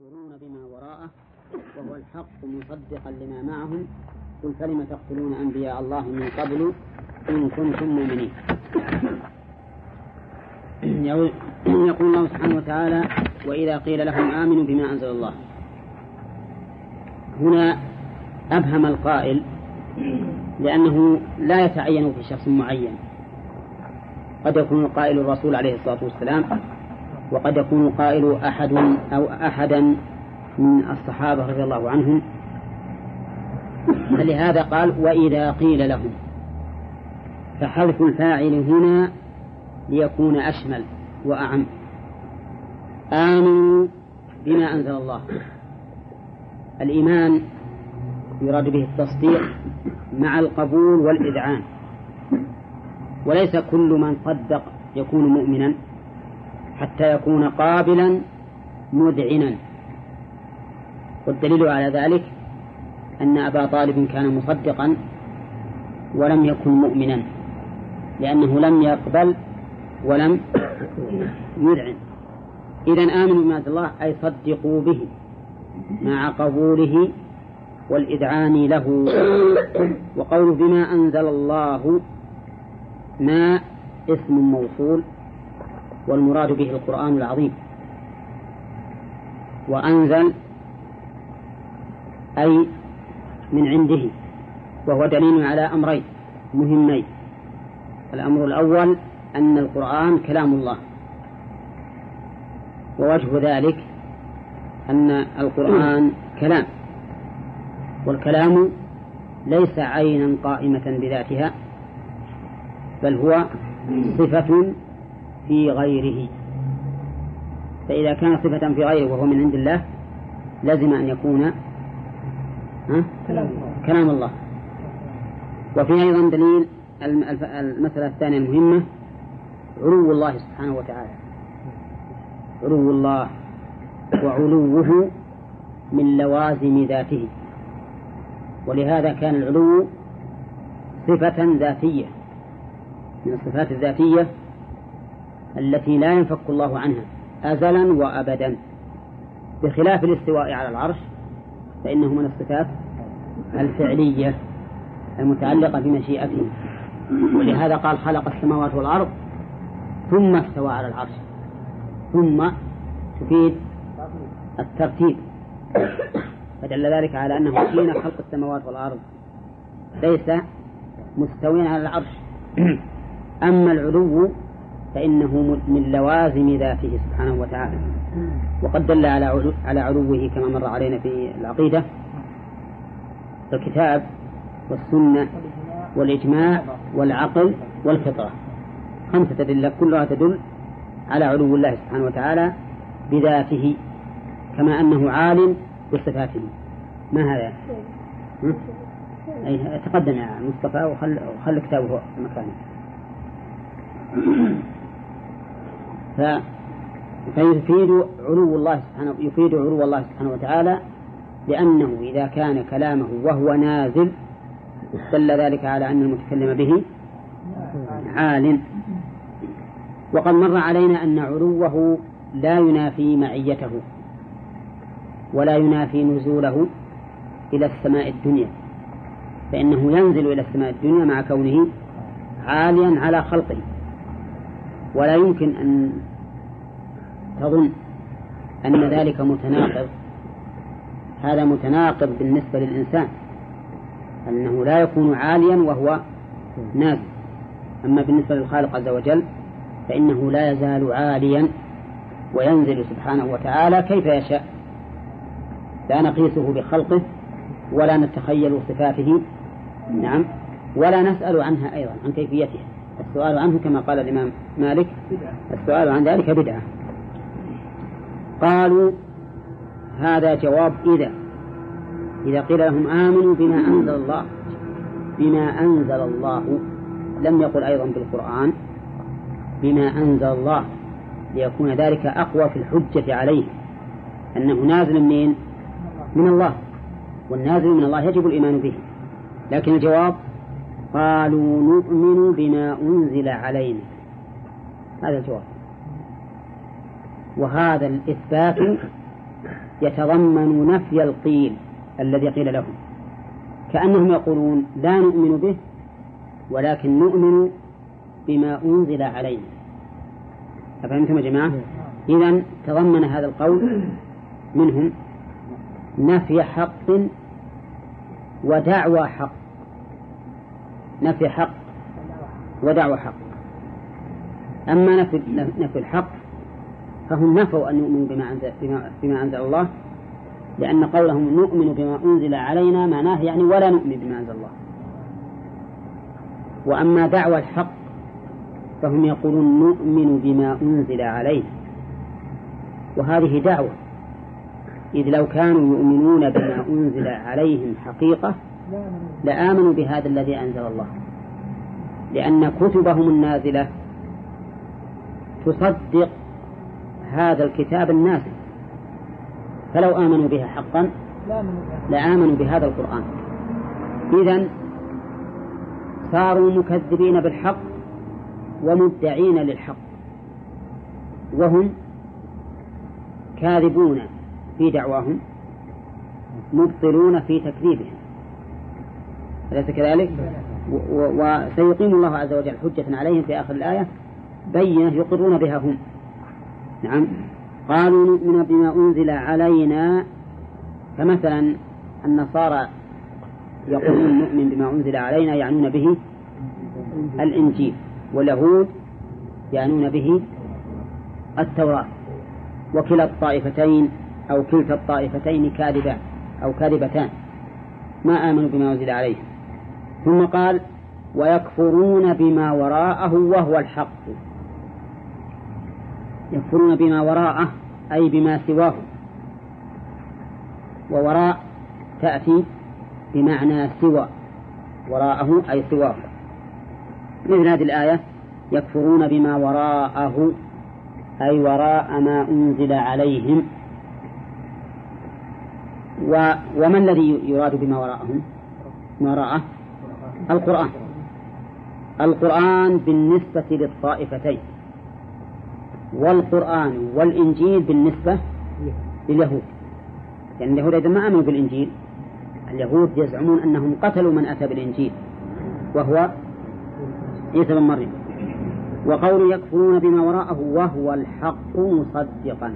يكفرون بما وراءه وهو الحق مصدقا لما معهم قل فلم تقتلون أنبياء الله من قبل؟ إن كنتم مؤمنين. يقول الله سبحانه وتعالى وإذا قيل لهم آمنوا بما أنزل الله. هنا أبهم القائل لأنه لا يتعين في شخص معين. قد يكون القائل الرسول عليه الصلاة والسلام وقد يكون قائل أحد أو أحدا من الصحابة رضي الله عنهم. فلهذا قال وإذا قيل لهم. فحذف الفاعل هنا ليكون أشمل وأعم. آمنوا بما أنزل الله. الإيمان يراد به التصديق مع القبول والإذعان. وليس كل من صدق يكون مؤمنا. حتى يكون قابلا مذعنا. والدليل على ذلك أن أبا طالب كان مصدقا ولم يكن مؤمنا لأنه لم يقبل ولم يذعن. إذا آمنوا بما الله أي صدقوا به مع قبوله والإذعان له. وقول بما أنزل الله ما اسم موصول؟ والمراد به القرآن العظيم. وأنزل أي من عنده وهو دليل على أمرين مهمين. الأمر الأول أن القرآن كلام الله. ووجه ذلك أن القرآن كلام. والكلام ليس عينا قائمة بذاتها بل هو صفة في غيره. فإذا كان صفة في غيره وهو من عند الله لازم أن يكون ها؟ كلام الله. كلام الله. وفي أيضا دليل المسألة الثانية المهمة علو الله سبحانه وتعالى. علو الله وعلوه من لوازم ذاته. ولهذا كان العلو صفة ذاتية. من الصفات الذاتية التي لا ينفك الله عنها أزلا وأبدا. بخلاف الاستواء على العرش فإنه من الصفات الفعلية المتعلقة بمشيئته. ولهذا قال خلق السماوات والأرض ثم استوى على العرش. ثم تفيد الترتيب. فدل ذلك على أنه حين خلق السماوات والأرض ليس مستويا على العرش. أما العلو فإنه من لوازم ذاته سبحانه وتعالى. وقد دل على على علوه كما مر علينا في العقيدة. الكتاب والسنة والإجماع والعقل والفطرة. خمسة أدلة كلها تدل على علو الله سبحانه وتعالى بذاته كما أنه عال بصفاته. ما هذا؟ أي تقدم يا مصطفى وخل, وخل كتابه مكانه. فيفيد علو الله سبحانه يفيد علو الله سبحانه وتعالى لأنه إذا كان كلامه وهو نازل دل ذلك على أن المتكلم به عال. وقد مر علينا أن علوه لا ينافي معيته ولا ينافي نزوله إلى السماء الدنيا فإنه ينزل إلى السماء الدنيا مع كونه عاليا على خلقه ولا يمكن أن تظن أن ذلك متناقض؟ هذا متناقض بالنسبة للإنسان أنه لا يكون عاليا وهو نازل. أما بالنسبة للخالق عز وجل فإنه لا يزال عاليا وينزل سبحانه وتعالى كيف يشاء. لا نقيسه بخلقه ولا نتخيل صفاته نعم ولا نسأل عنها أيضا عن كيفيتها السؤال عنه كما قال الإمام مالك السؤال عن ذلك بدعة. قالوا هذا جواب إذا. إذا قيل لهم آمنوا بما أنزل الله بما أنزل الله. لم يقل أيضا بالقرآن بما أنزل الله. ليكون ذلك أقوى في الحجة عليه. أنه نازل من من الله. والنازل من الله يجب الإيمان به. لكن الجواب قالوا نؤمن بما أنزل علينا. هذا الجواب. وهذا الإثبات يتضمن نفي القيل الذي قيل لهم. كأنهم يقولون لا نؤمن به ولكن نؤمن بما أنزل علينا. أفهمتم يا جماعة؟ إذا تضمن هذا القول منهم نفي حق ودعوى حق. نفي حق ودعوى حق. أما نفي, نفي الحق فهم نفوا أن يؤمنوا بما أنزل, بما, أنزل الله لأن قولهم نؤمن بما أنزل علينا معناه يعني ولا نؤمن بما أنزل الله. وأما دعوى الحق فهم يقولون نؤمن بما أنزل علينا وهذه دعوة. إذ لو كانوا يؤمنون بما أنزل عليهم حقيقة لآمنوا بهذا الذي أنزل الله. لأن كتبهم النازلة تصدق هذا الكتاب النازل فلو آمنوا بها حقا لآمنوا بهذا القرآن. إذا صاروا مكذبين بالحق ومدعين للحق. وهم كاذبون في دعواهم مبطلون في تكذيبهم. أليس كذلك؟ وسيقيم الله عز وجل حجة عليهم في آخر الآية بينة يقرون بها هم. نعم. قالوا نؤمن بما أنزل علينا فمثلا النصارى يقولون نؤمن بما أنزل علينا يعنون به الإنجيل واليهود يعنون به التوراة. وكلا الطائفتين أو كلتا الطائفتين كاذبان أو كاذبتان. ما آمنوا بما أنزل عليهم. ثم قال ويكفرون بما وراءه وهو الحق. يكفرون بما وراءه أي بما سواه. ووراء تأتي بمعنى سوى وراءه أي سواه. مثل هذه الآية يكفرون بما وراءه أي وراء ما أنزل عليهم. و وما الذي يراد بما وراءهم؟ ما وراءه القرآن. القرآن بالنسبة للطائفتين. والقرآن والإنجيل بالنسبة لليهود. يعني اليهود إذا ما آمنوا بالإنجيل. اليهود يزعمون أنهم قتلوا من أتى بالإنجيل وهو عيسى بن مريم. وقول يكفرون بما وراءه وهو الحق مصدقا.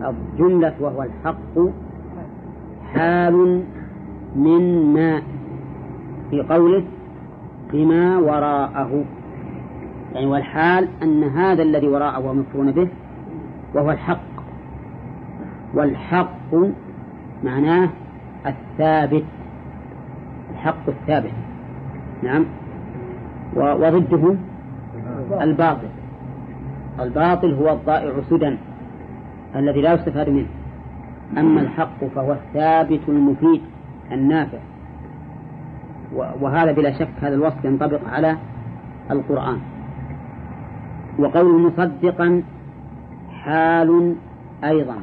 الجملة وهو الحق حال من ما في قوله بما وراءه. يعني والحال أن هذا الذي وراءه ومكفرون به وهو الحق. والحق معناه الثابت. الحق الثابت. نعم. وضده الباطل. الباطل هو الضائع سدى الذي لا يستفاد منه. أما الحق فهو الثابت المفيد النافع. وهذا بلا شك هذا الوصف ينطبق على القرآن. وقول مصدقا حال أيضا.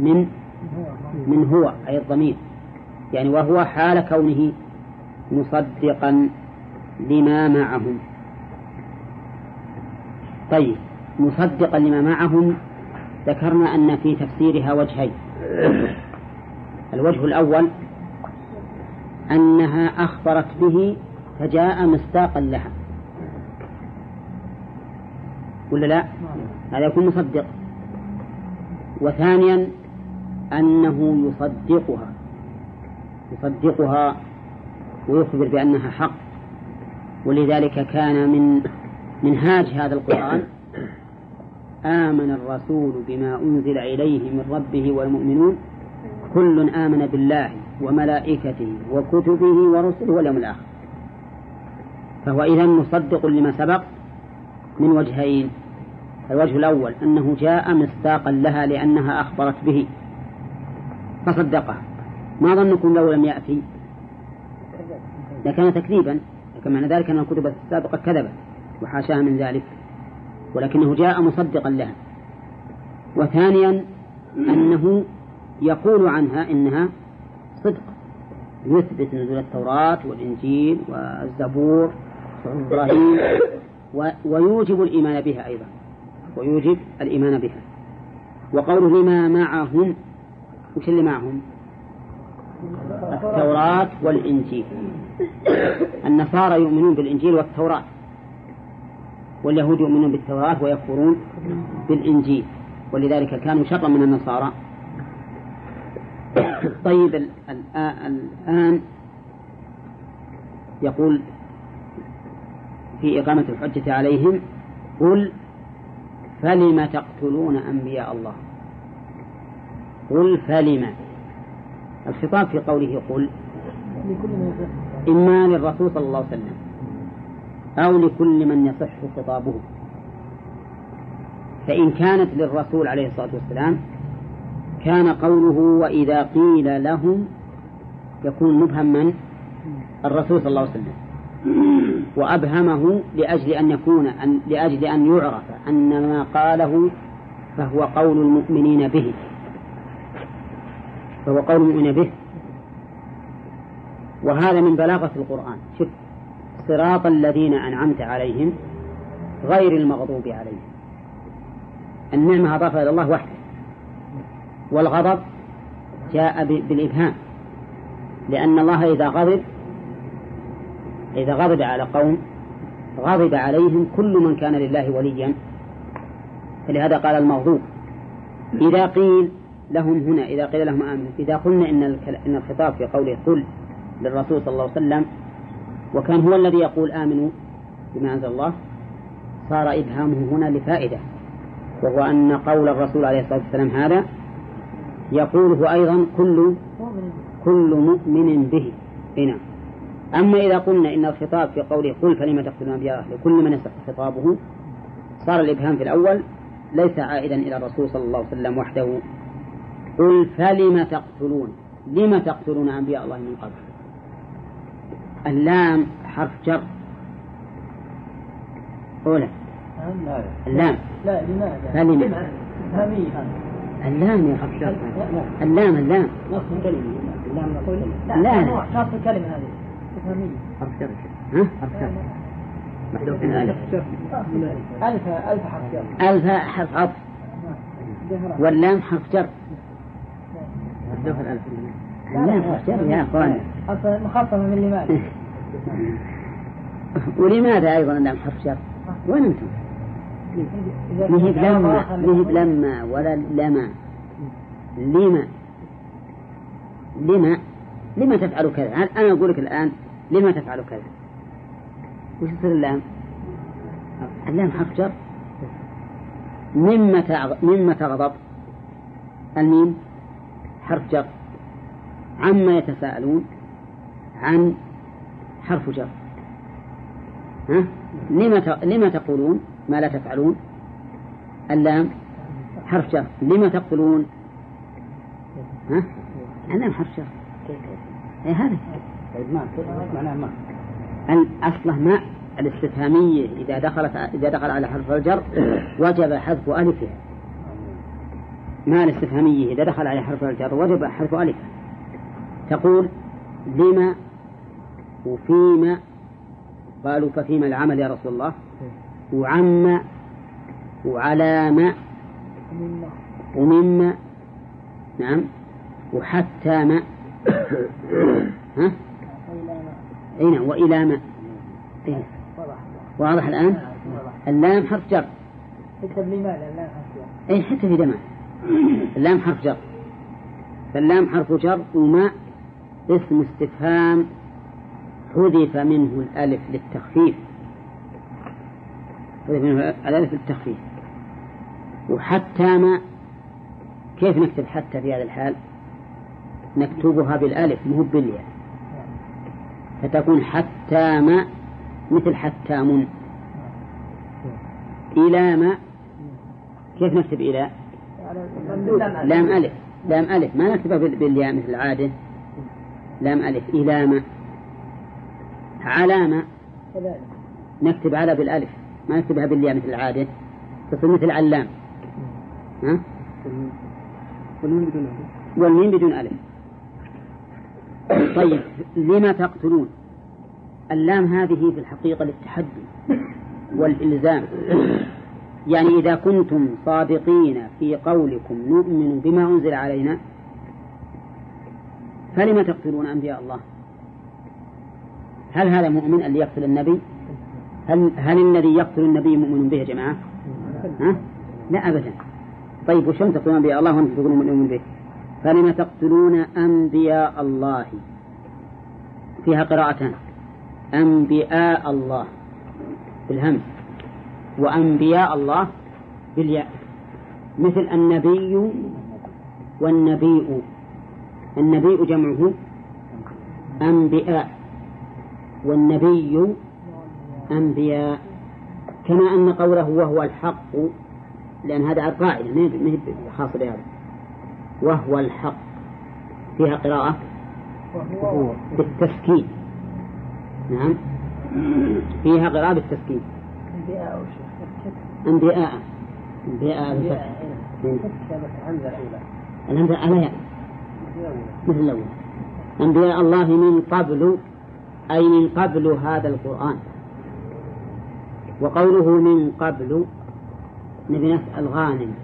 من من هو أي الضمير. يعني وهو حال كونه مصدقا لما معهم. طيب مصدقا لما معهم ذكرنا أن في تفسيرها وجهين. الوجه الأول أنها أخبرت به فجاء مصداقا لها. ولا لا؟ هذا يكون مصدق. وثانيا أنه يصدقها. يصدقها ويخبر بأنها حق. ولذلك كان من منهاج هذا القرآن آمن الرسول بما أنزل إليه من ربه والمؤمنون. كل آمن بالله وملائكته وكتبه ورسله واليوم الآخر. فهو إذا مصدق لما سبق. من وجهين. الوجه الأول أنه جاء مصداقا لها لأنها أخبرت به. فصدقها. ما ظنكم لو لم يأتي؟ لكان تكذيبا. لكن معنى ذلك أن الكتب السابقة كذبت وحاشاها من ذلك. ولكنه جاء مصدقا لها. وثانيا أنه يقول عنها إنها صدق. يثبت نزول التوراة والإنجيل والزبور وصحف إبراهيم ويوجب الإيمان بها أيضا. ويوجب الإيمان بها. وقوله لما معهم وش اللي معهم؟ التوراة والإنجيل. النصارى يؤمنون بالإنجيل والتوراة. واليهود يؤمنون بالتوراة ويكفرون بالإنجيل. ولذلك كانوا شرا من النصارى. طيب الآن يقول في إقامة الحجة عليهم. قل فلم تقتلون أنبياء الله؟ قل فلم. الخطاب في قوله قل إما للرسول صلى الله عليه وسلم أو لكل من يصح خطابه. فإن كانت للرسول عليه الصلاة والسلام كان قوله وإذا قيل لهم يكون مبهم من الرسول صلى الله عليه وسلم. وأبهمه لأجل أن يكون أن لأجل أن يعرف أن ما قاله فهو قول المؤمنين به. فهو قول المؤمنين به. وهذا من بلاغة القرآن. شوف صراط الذين أنعمت عليهم غير المغضوب عليهم. النعمة أضافها إلى الله وحده. والغضب جاء بالإبهام. لأن الله إذا غضب إذا غضب على قوم غضب عليهم كل من كان لله وليا. فلهذا قال المغضوب إذا قيل لهم هنا إذا قيل لهم آمنوا إذا قلنا إن إن الخطاب في قوله قل للرسول صلى الله عليه وسلم وكان هو الذي يقول آمنوا بما أنزل الله صار إبهامه هنا لفائدة وهو أن قول الرسول عليه الصلاة والسلام هذا يقوله أيضا كل كل مؤمن به. هنا. أما إذا قلنا إن الخطاب في قوله قل فلم تقتلون أنبياء لكل من يصح خطابه صار الإبهام في الأول ليس عائدا إلى الرسول صلى الله عليه وسلم وحده. قل فلم تقتلون؟ لم تقتلون أنبياء الله من قبل؟ اللام حرف جر. أولى. اللام. لا لماذا؟ فلم. اللام يا حرف جر. اللام اللام. نص الكلمة. اللام لا. نص الكلمة هذه. حرف ها حرف جر محذوف من ألف ألف ألف حرف جر ألف حرف عطف واللام حرف جر محذوف الألف اللام حرف جر يا أخوان مخففة من لماذا؟ ولماذا أيضا اللام حرف جر؟ وين أنتم؟ مهب لما مهب لما ولا لما لما لما لما تفعل كذا أنا أقول لك الآن لما تفعل كذا؟ وش يصير اللام؟ اللام حرف جر؟ مما مما تغضب. الميم حرف جر. عما يتساءلون عن حرف جر. ها؟ لما لما تقولون ما لا تفعلون؟ اللام حرف جر. لما تقتلون ها؟ اللام حرف جر. اي هذا معناه ما أصله ما الاستفهامية إذا دخلت إذا دخل على حرف الجر وجب حذف ألفها ما الاستفهامية إذا دخل على حرف الجر وجب حذف ألفها تقول لما وفيما قالوا ففيما العمل يا رسول الله؟ وعم وعلام ومما. نعم. وحتى ما ها؟ اي نعم. وإلى ما؟ إيه؟ واضح الآن؟ اللام حرف جر. اكتب لماذا اللام حرف جر؟ اي حتى في دماء. اللام حرف جر. فاللام حرف جر وما اسم استفهام حذف منه الألف للتخفيف. حذف منه الألف للتخفيف. وحتى ما كيف نكتب حتى في هذا الحال؟ نكتبها بالألف مو بالياء. فتكون حتى ما مثل حتى من إلى ما؟ كيف نكتب إلى؟ لام ألف. لام ألف. ما نكتبها بالياء مثل العادة لام ألف. إلى ما؟ علامة نكتب على بالألف. ما نكتبها بالياء مثل العادة تصير مثل علام. ها؟ والميم بدون ألف. طيب لما تقتلون؟ اللام هذه في الحقيقة للتحدي والإلزام. يعني إذا كنتم صادقين في قولكم نؤمن بما أنزل علينا فلم تقتلون أنبياء الله؟ هل هذا مؤمن اللي يقتل النبي؟ هل, هل الذي يقتل النبي مؤمن به يا جماعة؟ ها؟ لا أبدا. طيب وشلون تقتلون أنبياء الله وأنتم تقولون مؤمن به؟ فلم تقتلون أنبياء الله؟ فيها قراءتان. أنبياء الله بالهم وأنبياء الله بالياء. مثل النبي والنبيء. النبي جمعه أنبياء والنبي أنبياء. كما أن قوله وهو الحق لأن هذا قاعدة ما هي خاصة بهذا. وهو الحق. فيها قراءة؟ وهو بالتسكين نعم. فيها قراءة بالتسكين أنبياء أنبياء. أنبياء الهمزة على مثل الأول. أنبياء الله من قبل أي من قبل هذا القرآن. وقوله من قبل نبي نسأل غانم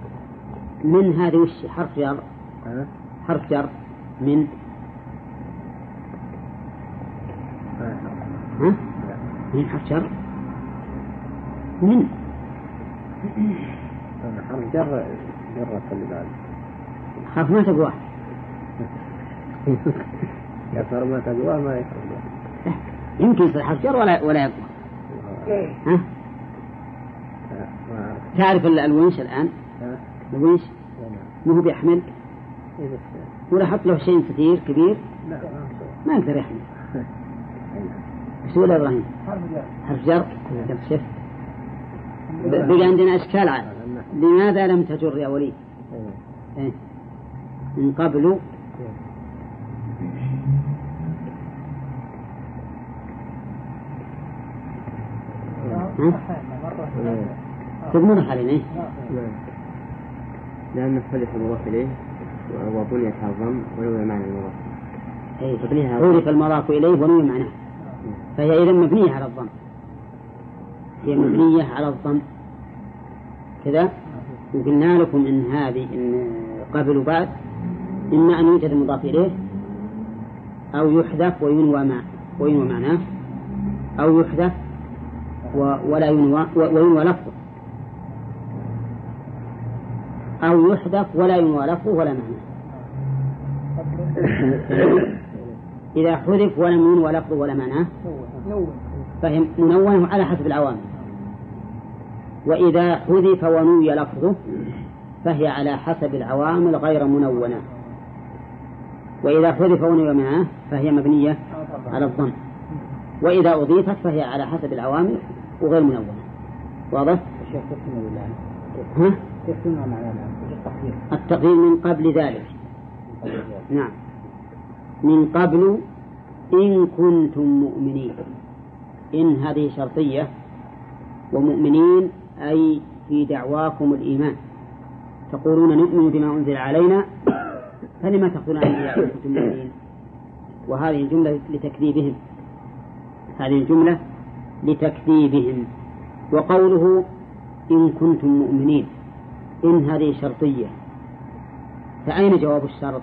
من هذه وش حرف جر حرف جر من. ها؟ من حرف جر من. حرف جر جرة اللي بعد حرف ما تقوى. يصير ما تقوى ما يصير يمكن يصير حرف جر ولا ولا يقوى ها؟ تعرف الونش الآن؟ الونش؟ ما هو بيحمل؟ ولا حط له شيء كثير كبير. ما يقدر يحمل. إيش ولا إبراهيم؟ حرف جر. شفت بقى عندنا أشكال عاد. لماذا لم تجر يا وليد؟ إيه؟ من قبل. تضمنها علينا؟ لأنه حذف المضاف إليه. وبنيت على الضم ونوي معنى المضاف أي عرف المضاف إليه ونوي معناه. فهي إذا مبنية على الضم هي مبنية على الضم كذا؟ وقلنا لكم إن هذه إن قبل وبعد إما أن يوجد المضاف إليه أو يحذف وينوى مع وينوى معناه أو يحذف ولا ينوى وينوى لفظه. أو يحذف ولا لفظه ولا معناه إذا حذف ولم ينوى لفظه ولا معناه فهي منونه على حسب العوامل. وإذا حذف ونوي لفظه فهي على حسب العوامل غير منونة. وإذا حذف ونوي معه فهي مبنية على الضم. وإذا أضيفت فهي على حسب العوامل وغير منونة. واضح؟ ها؟ التقدير من قبل ذلك. نعم. من قبل إن كنتم مؤمنين. إن هذه شرطية. ومؤمنين أي في دعواكم الإيمان. تقولون نؤمن بما أنزل علينا. فلما تقولون إن كنتم مؤمنين؟ وهذه الجملة لتكذيبهم. هذه الجملة لتكذيبهم. وقوله إن كنتم مؤمنين. إن هذه شرطية. فأين جواب الشرط؟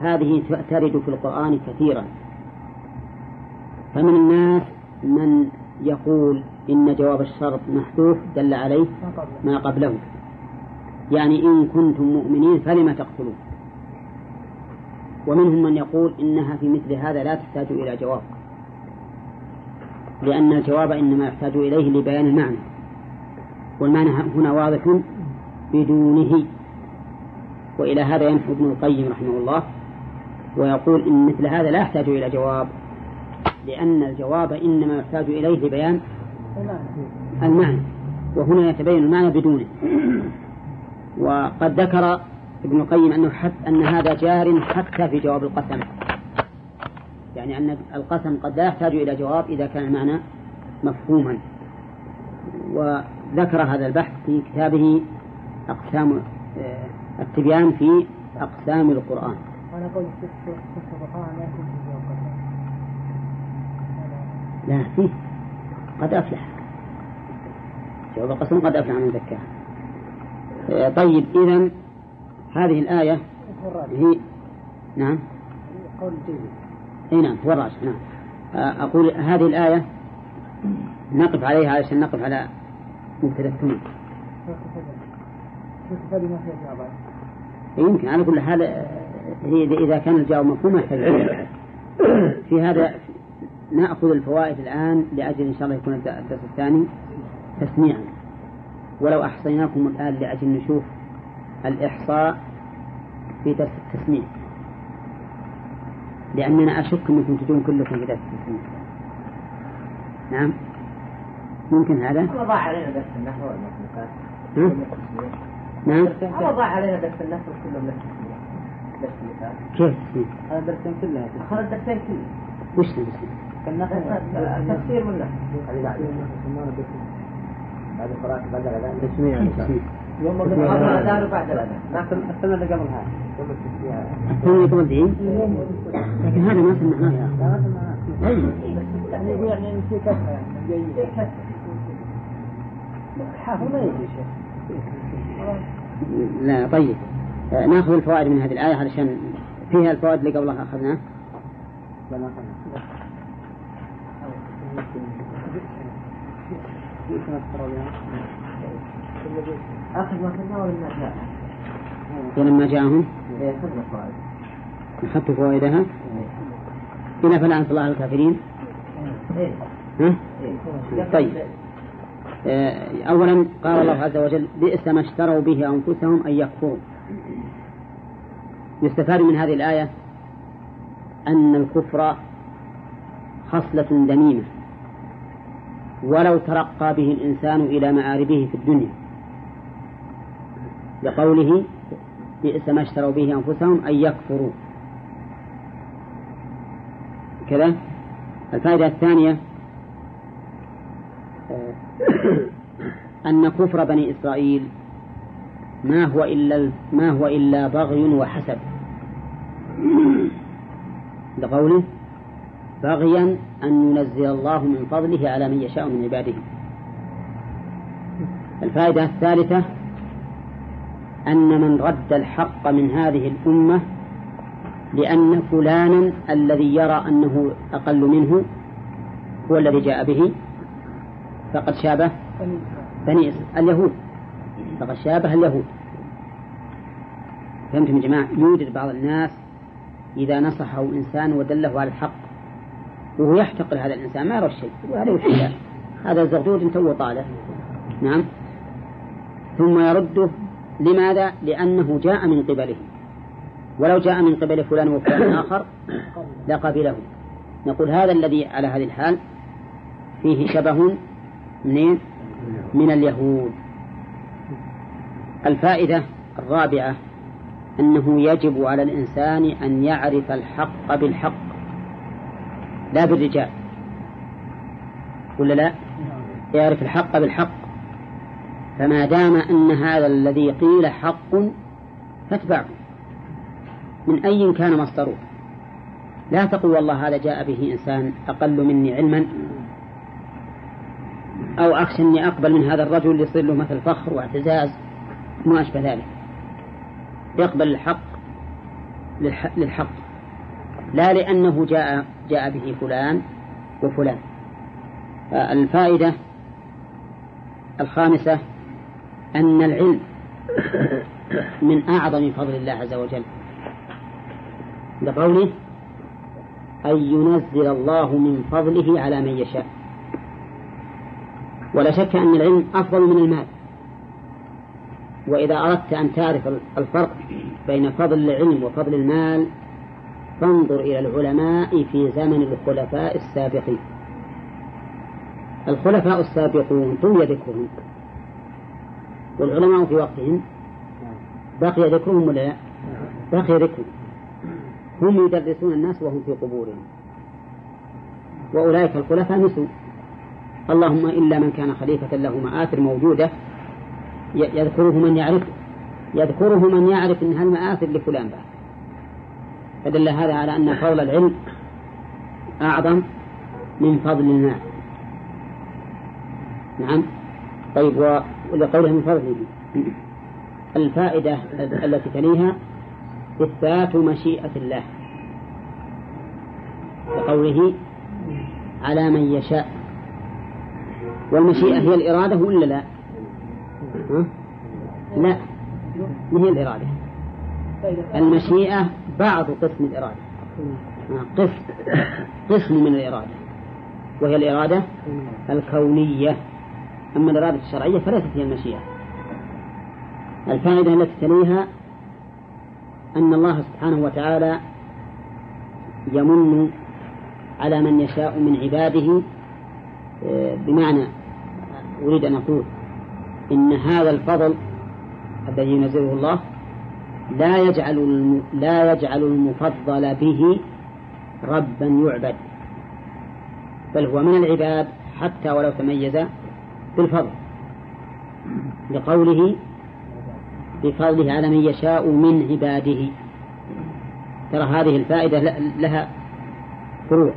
هذه ترد في القرآن كثيرا. فمن الناس من يقول إن جواب الشرط محذوف دل عليه ما قبله. يعني إن كنتم مؤمنين فلم تقتلون ومنهم من يقول إنها في مثل هذا لا تحتاج إلى جواب. لأن الجواب إنما يحتاج إليه لبيان المعنى. والمعنى هنا واضح بدونه. وإلى هذا ينحو ابن القيم رحمه الله ويقول إن مثل هذا لا يحتاج إلى جواب لأن الجواب إنما يحتاج إليه لبيان المعنى وهنا يتبين المعنى بدونه. وقد ذكر ابن القيم أنه حتى أن هذا جار حتى في جواب القسم. يعني أن القسم قد لا يحتاج إلى جواب إذا كان المعنى مفهوما. وذكر هذا البحث في كتابه أقسام آه، التبيان في أقسام القرآن. لا فيه. قد أفلح. جواب القسم قد أفلح من زكاها آه، طيب إذا هذه الآية هي نعم. إي نعم هو الراجح نعم. آه، أقول هذه الآية نقف عليها علشان نقف على ما فيها جواب يمكن. على كل حال آه، إذا كان الجواب مفهوم في هذا نأخذ الفوائد الآن لأجل إن شاء الله يكون الدرس الثاني تسميعا. ولو أحصيناكم الآن لأجل نشوف الإحصاء في درس التسميع. لأننا أشك أنكم تجون كلكم في درس التسميع. نعم. ممكن هذا؟ الله ضاع علينا درس النحو والمخلوقات نعم. الله ضاع علينا درس النحو كله من كيف؟ هذا درسين كلها. أخذ الدرسين كله وش تسميع؟ التفسير من النحو. بعد القراءة بعد الأذان تسميع يوم قبل الأذان وبعد الأذان السنة اللي قبلها الثاني يقوم الدين لكن هذا ما سمعناه يا أخي. يعني يعني في يعني جيد لا طيب. ناخذ الفوائد من هذه الآية علشان فيها الفوائد اللي قبلها أخذناها. آخر ما ولما جاء ولما جاءهم؟ أخذت فوائدها. إلى فلعنة الله الكافرين. ها؟ طيب. أولا قال الله عز وجل بئس ما اشتروا به أنفسهم أن يكفروا. يستفاد من هذه الآية أن الكفر خصلة ذميمة ولو ترقى به الإنسان إلى مآربه في الدنيا. لقوله بئس ما اشتروا به أنفسهم أن يكفروا. كذا. الفائدة الثانية آه، أن كفر بني إسرائيل ما هو إلا ما هو إلا بغي وحسد. لقوله بغيا أن ينزل الله من فضله على من يشاء من عباده. الفائدة الثالثة أن من رد الحق من هذه الأمة لأن فلانا الذي يرى أنه أقل منه هو الذي جاء به. فقد شابه بني اليهود. فقد شابه اليهود. فهمتم يا جماعة؟ يوجد بعض الناس إذا نصحه إنسان ودله على الحق وهو يحتقر هذا الإنسان ما يرى الشيء هذا؟ هذا زغدود تو طالع نعم. ثم يرده لماذا؟ لأنه جاء من قبله. ولو جاء من قبل فلان وفلان آخر لقبله. نقول هذا الذي على هذه الحال فيه شبه منين؟ من اليهود. الفائدة الرابعة أنه يجب على الإنسان أن يعرف الحق بالحق لا بالرجال. ولا لا؟ يعرف الحق بالحق. فما دام أن هذا الذي قيل حق فاتبعه. من أي كان مصدره؟ لا تقول والله هذا جاء به إنسان أقل مني علما. أو أخشى أني أقبل من هذا الرجل يصير له مثل فخر واعتزاز ما أشبه ذلك. يقبل الحق للحق. لا لأنه جاء جاء به فلان وفلان. الفائدة الخامسة أن العلم من أعظم فضل الله عز وجل. لقوله أن ينزل الله من فضله على من يشاء. ولا شك أن العلم أفضل من المال. وإذا أردت أن تعرف الفرق بين فضل العلم وفضل المال فانظر إلى العلماء في زمن الخلفاء السابقين. الخلفاء السابقون طوي ذكرهم. والعلماء في وقتهم. بقي ذكرهم ولا لا؟ بقي ذكرهم. هم يدرسون الناس وهم في قبورهم. وأولئك الخلفاء نسوا. اللهم إلا من كان خليفة له مآثر موجودة يذكره من يعرف يذكره من يعرف أن هالمآثر لفلان بعد فدل هذا على أن فضل العلم أعظم من فضل المال نعم. طيب ولقوله من فضله. الفائدة التي تليها إثبات مشيئة الله. لقوله على من يشاء. والمشيئة هي الإرادة ولا لا؟ ها؟ لا ما هي الإرادة؟ المشيئة بعض قسم الإرادة. آه، قسم قسم من الإرادة. وهي الإرادة الكونية. أما الإرادة الشرعية فليست هي المشيئة. الفائدة التي تليها أن الله سبحانه وتعالى يمن على من يشاء من عباده آه، بمعنى أريد أن أقول إن هذا الفضل الذي ينزله الله لا يجعل. لا يجعل المفضل به ربا يعبد بل هو من العباد حتى ولو تميز بالفضل لقوله بفضله على من يشاء من عباده. ترى هذه الفائدة لها فروع.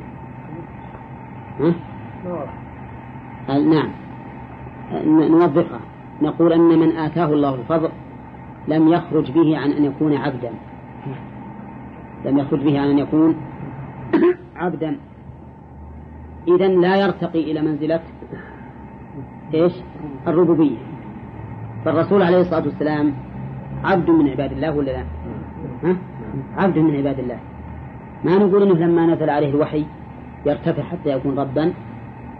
نعم. نوضحها نقول أن من آتاه الله الفضل لم يخرج به عن أن يكون عبدا. لم يخرج به عن أن يكون عبدا. إذا لا يرتقي إلى منزلة إيش؟ الربوبية. فالرسول عليه الصلاة والسلام عبد من عباد الله ولا لا؟ ها؟ عبد من عباد الله. ما نقول إنه لما نزل عليه الوحي يرتفع حتى يكون ربا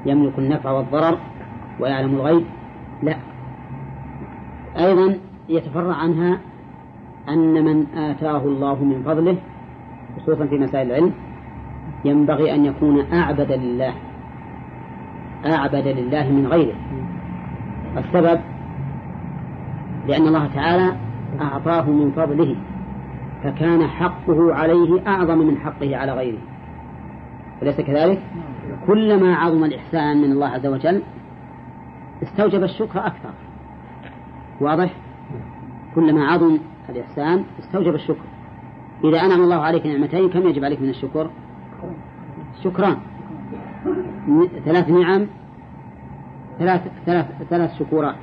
يملك النفع والضرر ويعلم الغيب؟ لا. أيضا يتفرع عنها أن من آتاه الله من فضله خصوصا في مسائل العلم ينبغي أن يكون أعبد لله أعبد لله من غيره. السبب؟ لأن الله تعالى أعطاه من فضله فكان حقه عليه أعظم من حقه على غيره. أليس كذلك؟ كلما عظم الإحسان من الله عز وجل استوجب الشكر أكثر. واضح؟ كلما عظم الإحسان استوجب الشكر. إذا أنعم الله عليك نعمتين كم يجب عليك من الشكر؟ شكران. ثلاث نعم ثلاث ثلاث ثلاث شكورات.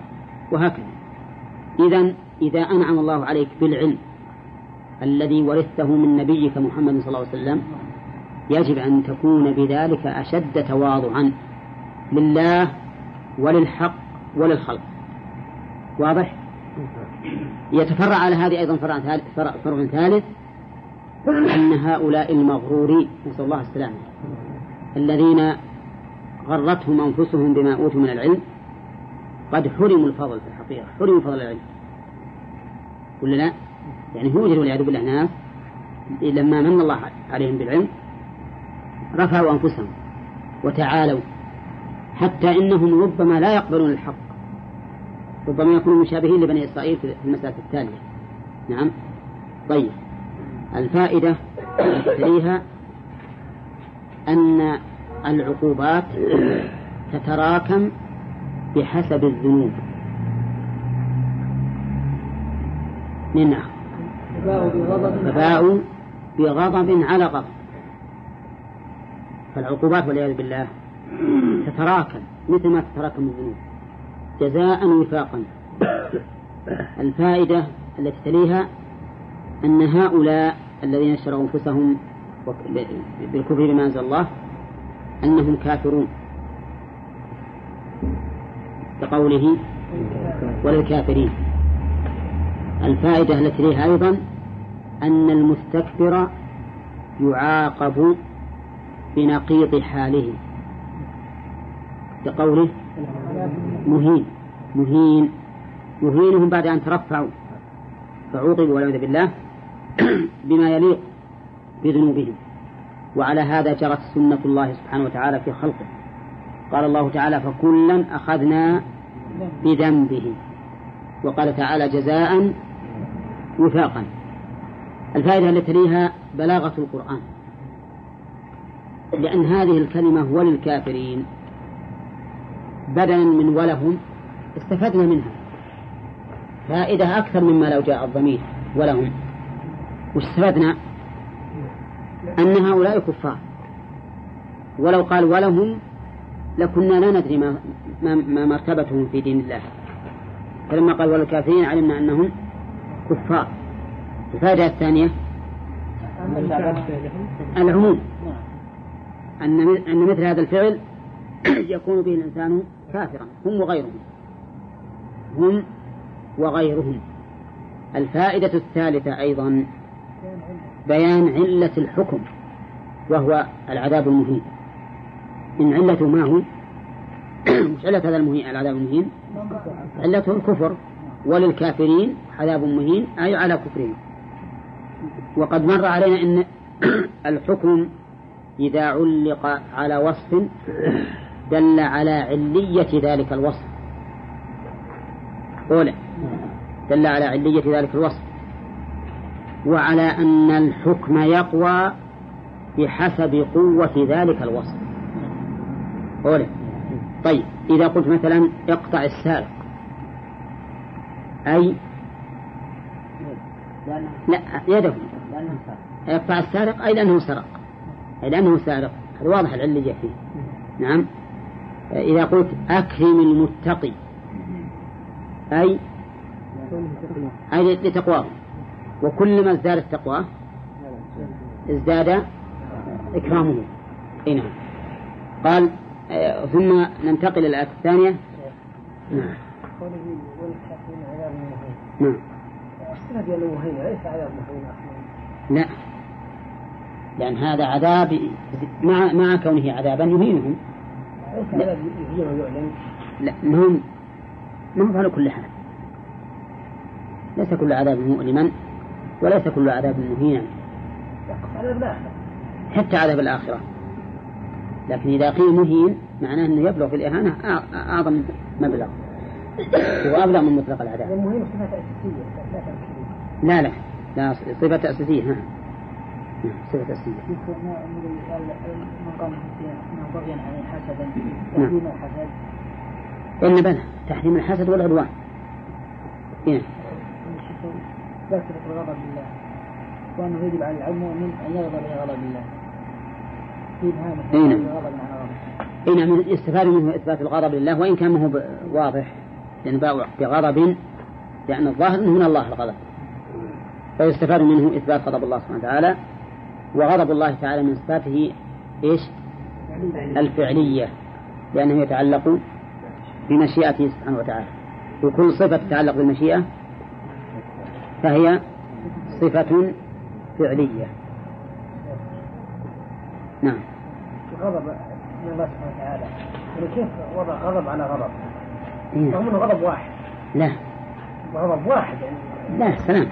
وهكذا. إذا إذا أنعم الله عليك بالعلم الذي ورثته من نبيك محمد صلى الله عليه وسلم يجب أن تكون بذلك أشد تواضعا لله وللحق وللخلق واضح؟ يتفرع على هذه أيضا فرع ثالث, فرع, ثالث أن هؤلاء المغرورين نسأل الله السلامة الذين غرتهم أنفسهم بما أوتوا من العلم قد حرموا الفضل في الحقيقة حرموا فضل العلم ولا لا؟ يعني يوجد والعياذ بالله ناس لما من الله عليهم بالعلم رفعوا أنفسهم وتعالوا حتى إنهم ربما لا يقبلون الحق. ربما يكونوا مشابهين لبني إسرائيل في المسألة التالية. نعم. طيب. الفائدة تليها أن العقوبات تتراكم بحسب الذنوب. نعم. فباءوا بغضب على غضب. فالعقوبات والعياذ بالله تتراكم. مثل ما تتراكم الذنوب. جزاء وفاقا. الفائدة التي تليها أن هؤلاء الذين اشتروا أنفسهم بالكفر بما أنزل الله أنهم كافرون. بقوله وللكافرين. الفائدة التي لها أيضا أن المستكبر يعاقب بنقيض حاله. بقوله مهين. مهين. يهينهم بعد أن ترفعوا. فعوقبوا والعياذ بالله بما يليق بذنوبهم. وعلى هذا جرت سنة الله سبحانه وتعالى في خلقه. قال الله تعالى فكلا أخذنا بذنبه. وقال تعالى جزاء وفاقا. الفائدة التي ليها بلاغة القرآن. لأن هذه الكلمة وللكافرين بدلا من ولهم استفدنا منها. فائدة أكثر مما لو جاء الضمير ولهم واستفدنا أن هؤلاء كفار. ولو قال ولهم لكنا لا ندري ما, ما, ما مرتبتهم في دين الله. فلما قال والكافرين علمنا أنهم كفار. الفائدة الثانية العموم. أن أن مثل هذا الفعل يكون به الإنسان كافرا هم وغيرهم. هم وغيرهم. الفائدة الثالثة أيضا بيان علة الحكم وهو العذاب المهين. إن علته ما هو؟ مش علة هذا المهين العذاب المهين. علته الكفر وللكافرين عذاب مهين أي على كفرهم. وقد مر علينا أن الحكم إذا علق على وصف دل على علية ذلك الوصف. أولى دل على علية ذلك الوصف. وعلى أن الحكم يقوى بحسب قوة ذلك الوصف. أولى طيب إذا قلت مثلا اقطع السارق أي؟ لا يده. يقطع السارق أي لأنه سرق. أي لأنه سارق هذا واضح العلة فيه. نعم. إذا قلت أكرم المتقي. أي أي لتقواه. وكلما ازدادت تقواه ازداد إكرامه. أي نعم. قال آه، ثم ننتقل إلى الآية الثانية. نعم. نعم. لا. لأن هذا عذاب مع مع كونه عذابا يهينهم. لا لا هم ما هو على كل حال. ليس كل عذاب مؤلما وليس كل عذاب مهينا. حتى عذاب الآخرة. لكن إذا قيل مهين معناه أنه يبلغ في الإهانة أعظم مبلغ. هو أبلغ من مطلق العذاب. المهم صفة أساسية لا لا لا صفة تأسيسية نعم تأسيسية من قام بغيا عليه حسدا. تحريم الحسد إن بلى تحريم الحسد والعدوان نعم لا صفة الغضب لله وأنه يجب على المؤمن أن يغضب لغضب الله أي نعم. غضب غضب اي نعم يستفاد منه إثبات الغضب لله وإن كان هو واضح باء بغضب لأن الظاهر من الله الغضب فيستفاد منه إثبات غضب الله سبحانه وتعالى وغضب الله تعالى من صفاته إيش؟ الفعلية لأنه يتعلق بمشيئته سبحانه وتعالى. وكل صفة تتعلق بالمشيئة فهي صفة فعلية. نعم. الغضب من الله سبحانه وتعالى. يعني كيف وضع غضب على غضب. رغم انه غضب واحد. لا. غضب واحد يعني. لا سلام.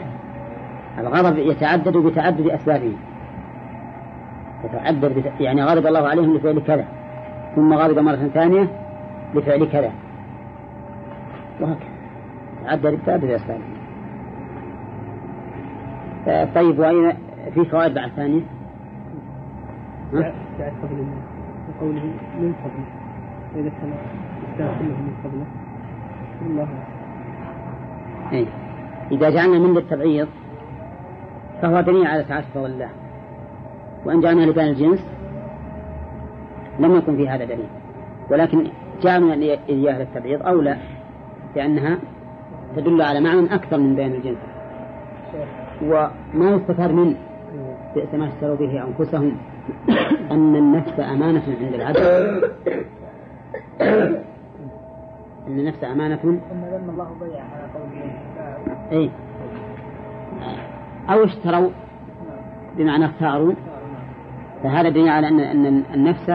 الغضب يتعدد بتعدد أسبابه. بت... يعني غضب الله عليهم لفعل كذا ثم غضب مرة ثانية لفعل كذا. وهكذا. يتعدد بتعدد أسبابه آه، طيب وأين في فوائد بعد ثانية؟ بعد قبل الله وقوله من قبله وإذا كان من قبله الله إيه. إذا جعلنا من للتبعيض فهو دليل على فضل الله. وإن جعلنا لبيان الجنس لم يكن في هذا دليل. ولكن جعلنا إياه للتبعيض أولى لأنها تدل على معنى أكثر من بيان الجنس. وما يستفاد منه بئس ما اشتروا به أنفسهم أن النفس أمانة عند العبد أن النفس أمانة. ثم لما الله ضيع على قوله أي أو اشتروا بمعنى اختاروا فهذا دليل على أن أن النفس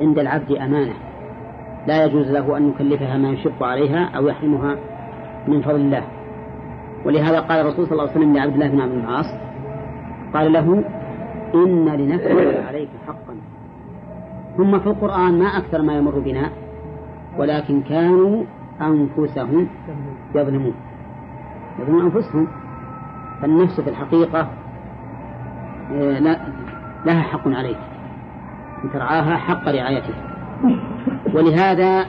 عند العبد أمانة. لا يجوز له أن يكلفها ما يشق عليها أو يحرمها من فضل الله. ولهذا قال الرسول صلى الله عليه وسلم لعبد الله بن عبد العاص قال له إن لنفسك عليك حقا. ثم في القرآن ما أكثر ما يمر بنا ولكن كانوا أنفسهم يظلمون. يظلمون أنفسهم. فالنفس في الحقيقة آه، لا لها حق عليك. أن ترعاها حق رعايتها ولهذا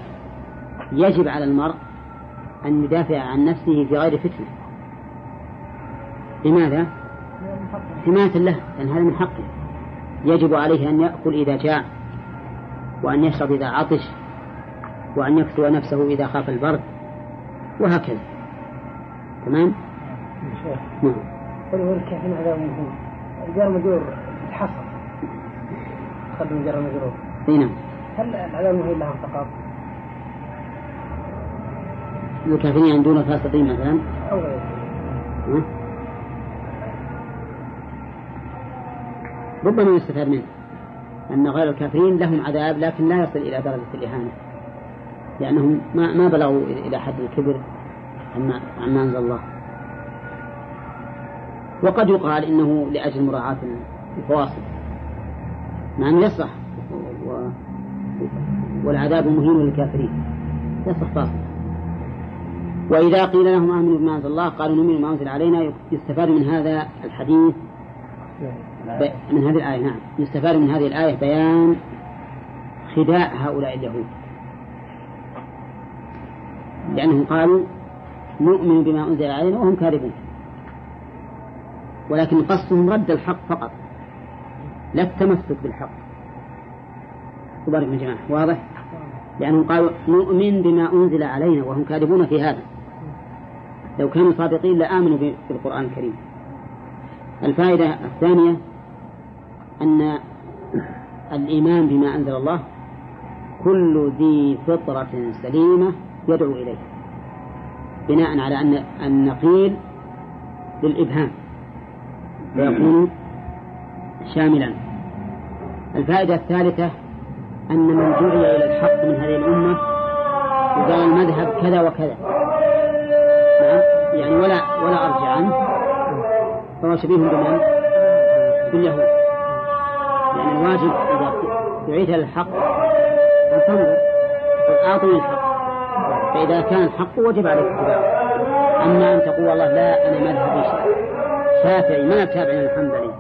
يجب على المرء أن يدافع عن نفسه في غير فتنة. لماذا؟ حماية له لأن هذا من حقه. يجب عليه أن يأكل إذا جاع وأن يشرب إذا عطش وأن يكسو نفسه إذا خاف البرد وهكذا. تمام؟ نعم. قل الكافرين عذاب مهين الجار مجرور الحصر قدم جر مجرور أي نعم. هل العذاب المهين لهم فقط؟ الكافرين دون فاسقين مثلا؟ أو غيره. ربما يستفاد منه. أن غير الكافرين لهم عذاب لكن لا يصل إلى درجة الإهانة. لأنهم ما ما بلغوا إلى حد الكبر عما عما أنزل الله. وقد يقال إنه لأجل مراعاة الفواصل مع أنه يصح و... والعذاب مهين للكافرين. يصح فاصل. وإذا قيل لهم آمنوا بما أنزل الله قالوا نؤمن بما أنزل علينا. يستفاد من هذا الحديث من هذه الآية نعم. يستفاد من هذه الآية بيان خداع هؤلاء اليهود. لأنهم قالوا نؤمن بما أنزل علينا وهم كاذبون. ولكن قصدهم رد الحق فقط. لا التمسك بالحق. تبارك يا جماعة واضح؟ لأنهم قالوا نؤمن بما أنزل علينا وهم كاذبون في هذا. لو كانوا صادقين لآمنوا بالقرآن الكريم. الفائدة الثانية أن الإيمان بما أنزل الله كل ذي فطرة سليمة يدعو إليه. بناء على أن النقيل للإبهام. فيكون شاملا. الفائدة الثالثة أن من دعي إلى الحق من هذه الأمة وقال المذهب كذا وكذا. نعم يعني ولا ولا أرجع عنه. فهو شبيه بمن؟ باليهود. يعني الواجب إذا دعيت إلى الحق أن تنظر. أعطني الحق. فإذا كان الحق وجب عليك اتباعه. أما أن تقول والله لا أنا مذهبي شافعي ما تابع الحنبلي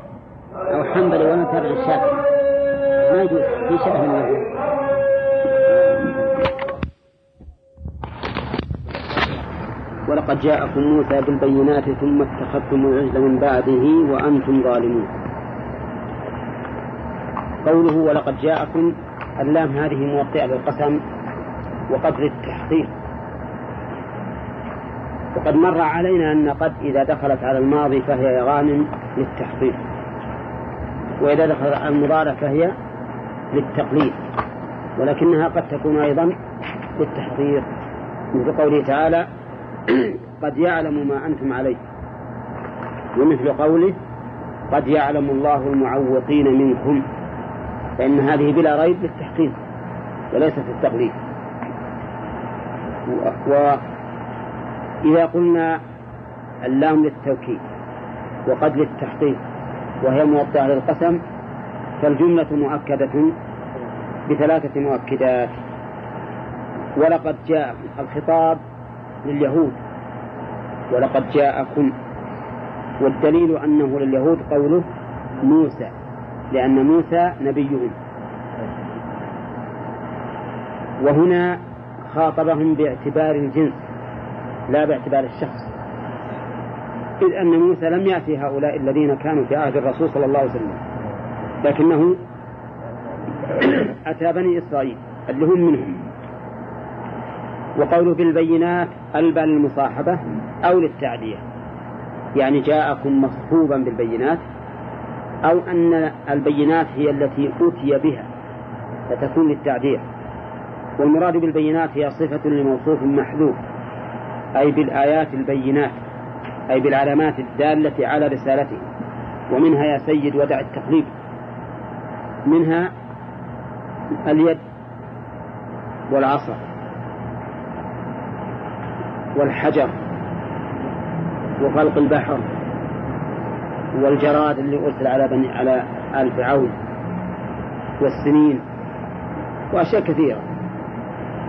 أو حنبلي ولا تابع الشافعي ما يجوز. في شبه الوجود ولقد جاءكم موسى بالبينات ثم اتخذتم العجل من بعده وأنتم ظالمون. قوله ولقد جاءكم اللام هذه موطئة للقسم وقدر التحقيق. وقد مر علينا أن قد إذا دخلت على الماضي فهي غانم للتحقيق. وإذا على المضارع فهي للتقليد ولكنها قد تكون أيضا للتحقيق. مثل قوله تعالى قد يعلم ما أنتم عليه. ومثل قوله قد يعلم الله المعوقين منكم. فإن هذه بلا ريب للتحقيق وليست التقليد. وإذا قلنا اللام للتوكيد وقد للتحقيق وهي موضعة للقسم فالجملة مؤكدة بثلاثة مؤكدات. ولقد جاء الخطاب لليهود. ولقد جاءكم والدليل أنه لليهود قوله موسى لأن موسى نبيهم. وهنا خاطبهم باعتبار الجنس لا باعتبار الشخص. إذ أن موسى لم يأتي هؤلاء الذين كانوا في عهد الرسول صلى الله عليه وسلم. لكنه أتى بني إسرائيل اللي هم منهم. وقوله بالبينات ألبى للمصاحبة أو للتعدية. يعني جاءكم مصحوبا بالبينات أو أن البينات هي التي أتي بها فتكون للتعدية. والمراد بالبينات هي صفة لموصوف محذوف أي بالآيات البينات. أي بالعلامات الدالة على رسالته ومنها يا سيد ودع التقليد منها اليد والعصا والحجر وخلق البحر والجراد اللي أرسل على بني على آل فرعون والسنين وأشياء كثيرة.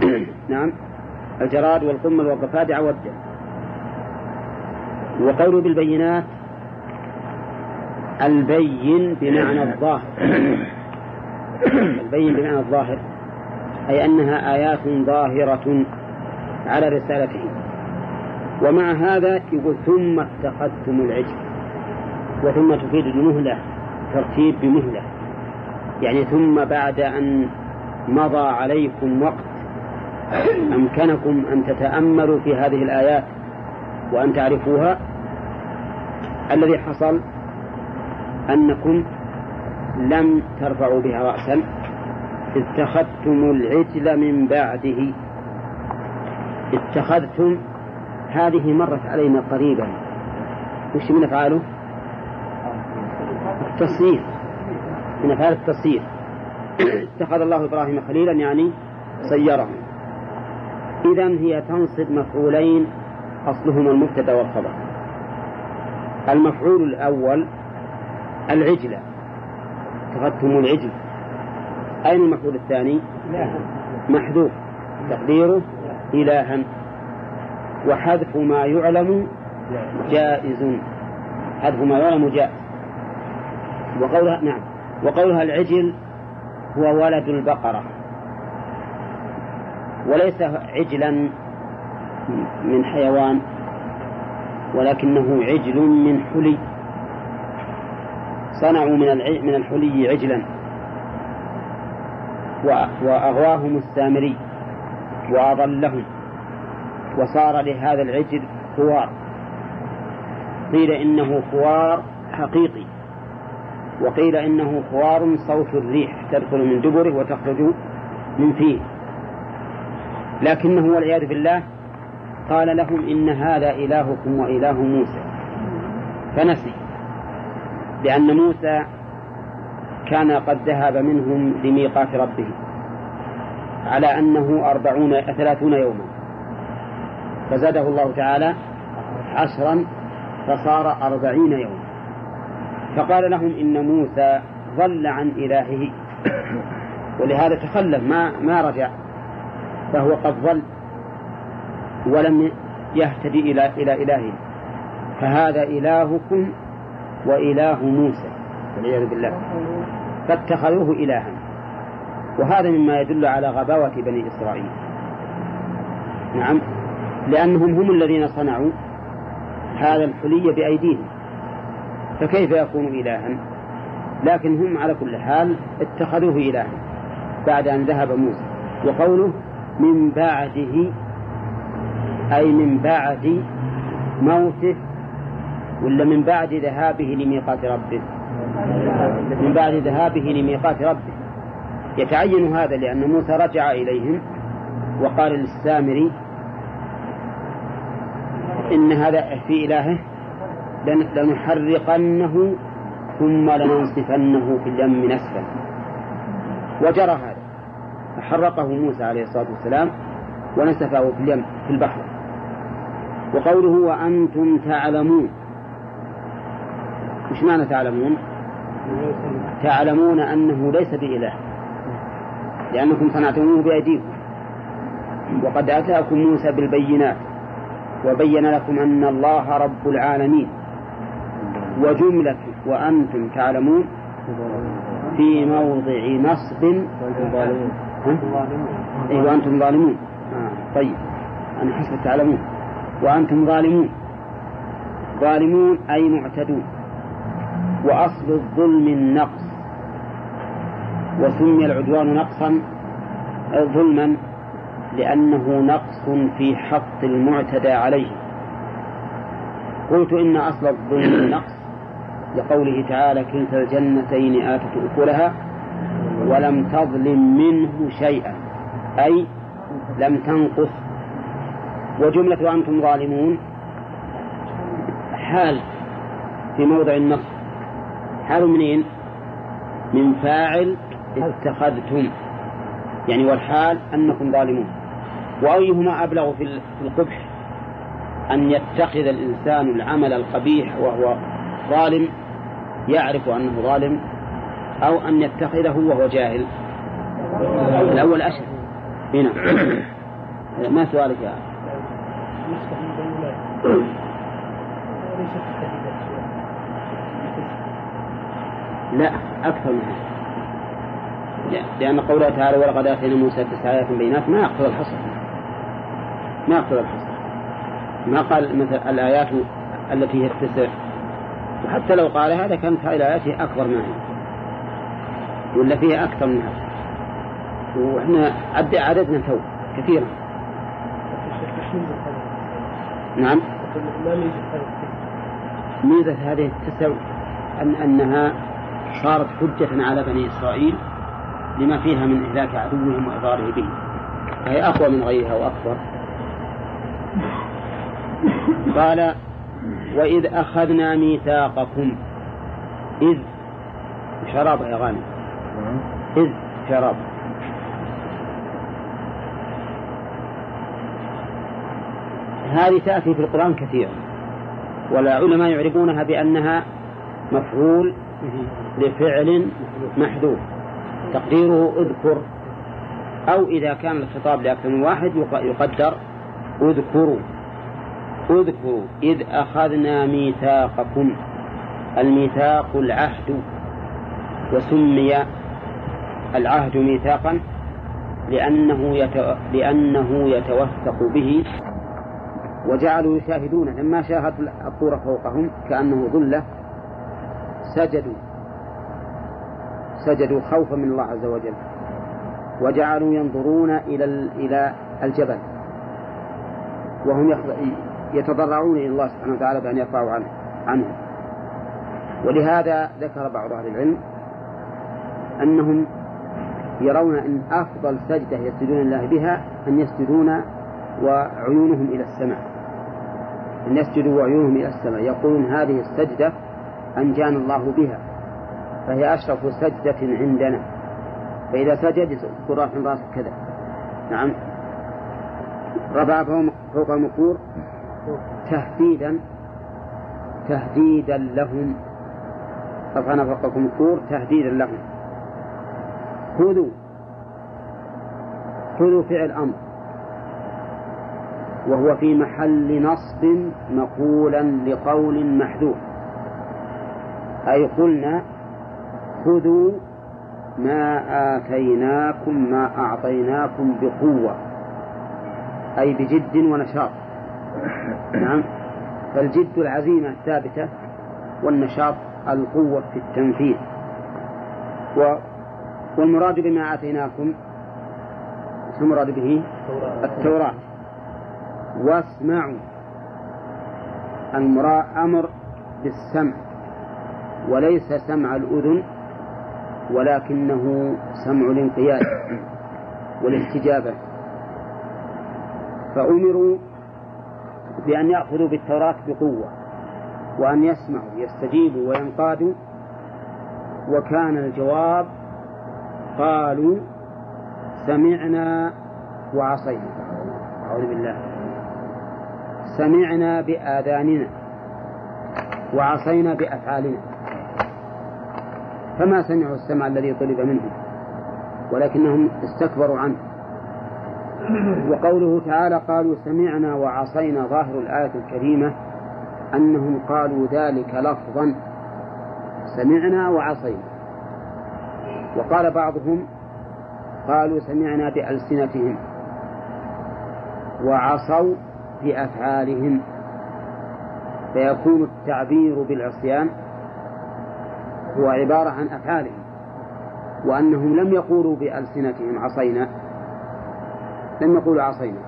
نعم. الجراد والقمل والضفادع والدم. وقوله بالبينات البين بمعنى الظاهر. البين بمعنى الظاهر أي أنها آيات ظاهرة على رسالته. ومع هذا يقول ثم اتخذتم العجل وثم تفيد المهلة ترتيب بمهلة. يعني ثم بعد أن مضى عليكم وقت أمكنكم أن تتأملوا في هذه الآيات وأن تعرفوها الذي حصل أنكم لم ترفعوا بها رأسا اتخذتم العجل من بعده. اتخذتم هذه مرت علينا قريبا. وش من أفعاله؟ التصير من أفعال التصير اتخذ الله إبراهيم خليلا يعني صيره إذا هي تنصب مفعولين أصلهما المبتدأ والخبر. المفعول الأول العجلة. اتخذتم العجل. أين المفعول الثاني؟ محذوف. تقديره؟ إلها. وحذف ما يعلم جائز. حذف ما يعلم جائز. وقولها نعم. وقولها العجل هو ولد البقرة. وليس عجلا من حيوان. ولكنه عجل من حلي. صنعوا من من الحلي عجلا. وأغواهم السامري. وأضلهم. وصار لهذا العجل خوار. قيل إنه خوار حقيقي. وقيل إنه خوار صوت الريح تدخل من دبره وتخرج من فيه. لكنه والعياذ بالله قال لهم إن هذا إلهكم وإله موسى. فنسي. لأن موسى كان قد ذهب منهم لميقات ربه. على أنه أربعون ثلاثون يوما. فزاده الله تعالى عشرا فصار أربعين يوما. فقال لهم إن موسى ضل عن إلهه. ولهذا تخلف ما ما رجع. فهو قد ضل. ولم يهتدي إلى إلى إلهه فهذا إلهكم وإله موسى. والعياذ بالله. فاتخذوه إلها. وهذا مما يدل على غباوة بني إسرائيل. نعم. لأنهم هم الذين صنعوا هذا الحلي بأيديهم. فكيف يكون إلها؟ لكن هم على كل حال اتخذوه إلها بعد أن ذهب موسى. وقوله من بعده أي من بعد موته ولا من بعد ذهابه لميقات ربه؟ من بعد ذهابه لميقات ربه. يتعين هذا لأن موسى رجع إليهم وقال للسامري إن هذا في إلهه لنحرقنه ثم لننصفنه في اليم نسفا وجرى هذا. فحرقه موسى عليه الصلاة والسلام ونسفه في اليم في البحر. وقوله وأنتم تعلمون. وش معنى تعلمون؟ تعلمون أنه ليس بإله. لأنكم صنعتموه بأيديكم. وقد أتاكم موسى بالبينات وبين لكم أن الله رب العالمين. وجملة وأنتم تعلمون في موضع نصب. أي وأنتم ظالمون. آه طيب. أنا حسب تعلمون. وأنتم ظالمون. ظالمون أي معتدون. وأصل الظلم النقص. وسمي العدوان نقصا ظلما لأنه نقص في حق المعتدى عليه. قلت إن أصل الظلم النقص لقوله تعالى كلتا الجنتين آتت أكلها ولم تظلم منه شيئا. أي لم تنقص وجملة وأنتم ظالمون. حال في موضع النص. حال منين؟ من فاعل اتخذتم. يعني والحال أنكم ظالمون. وأيهما أبلغ في القبح أن يتخذ الإنسان العمل القبيح وهو ظالم يعرف أنه ظالم أو أن يتخذه وهو جاهل. الأول أشهر. هنا. ما سؤالك يا لا أكثر من هذا. لأن قوله تعالى ولقد آتينا موسى تسع آيات بينات ما يقتضي الحصر. ما يقتضي الحصر. ما قال مثل الآيات التي هي التسع. وحتى لو قال هذا كانت هذه الآيات أكبر ما هي ولا فيها أكثر من هذا. وإحنا عددنا تو كثيرا. نعم. ميزة هذه التسع أن أنها صارت حجة على بني إسرائيل لما فيها من إهلاك عدوهم وإضراره به. فهي أقوى من غيرها وأكبر. قال وإذ أخذنا ميثاقكم. إذ شراب يا غانم. إذ شراب. هذه تأتي في القرآن كثيرا والعلماء يعرفونها بأنها مفعول لفعل محذوف. تقديره اذكر. أو إذا كان الخطاب لأكثر من واحد يقدر اذكروا اذكروا إذ أخذنا ميثاقكم. الميثاق العهد. وسمي العهد ميثاقا لأنه يتو... لأنه يتوثق به وجعلوا يشاهدون لما شاهدوا الطور فوقهم كأنه ظلة سجدوا سجدوا خوفا من الله عز وجل وجعلوا ينظرون إلى إلى الجبل وهم يتضرعون إلى الله سبحانه وتعالى بأن يرفعوا عنه عنه. ولهذا ذكر بعض أهل العلم أنهم يرون أن أفضل سجدة يسجدون الله بها أن يسجدون وعيونهم إلى السماء. أن يسجدوا وعيونهم إلى السماء. يقولون هذه السجدة أنجانا الله بها فهي أشرف سجدة عندنا. فإذا سجد يقول راح من راسك كذا. نعم. رفع فوق المقور تهديدا تهديدا لهم. رفعنا فوقكم الطور تهديدا لهم. خذوا خذوا فعل أمر. وهو في محل نصب مقولا لقول محذوف. أي قلنا خذوا ما آتيناكم ما أعطيناكم بقوة أي بجد ونشاط. نعم. فالجد العزيمة الثابتة والنشاط القوة في التنفيذ. و والمراد بما آتيناكم المراد به؟ التوراة. واسمعوا. المراد أمر بالسمع وليس سمع الأذن ولكنه سمع الانقياد والاستجابة. فأمروا بأن يأخذوا بالتوراة بقوة وأن يسمعوا يستجيبوا وينقادوا. وكان الجواب قالوا سمعنا وعصينا. أعوذ بالله. سمعنا بآذاننا وعصينا بأفعالنا. فما سمعوا السمع الذي طلب منهم؟ ولكنهم استكبروا عنه. وقوله تعالى قالوا سمعنا وعصينا ظاهر الآية الكريمة أنهم قالوا ذلك لفظا. سمعنا وعصينا. وقال بعضهم قالوا سمعنا بألسنتهم. وعصوا بأفعالهم. فيكون التعبير بالعصيان هو عبارة عن أفعالهم وأنهم لم يقولوا بألسنتهم عصينا لم يقولوا عصينا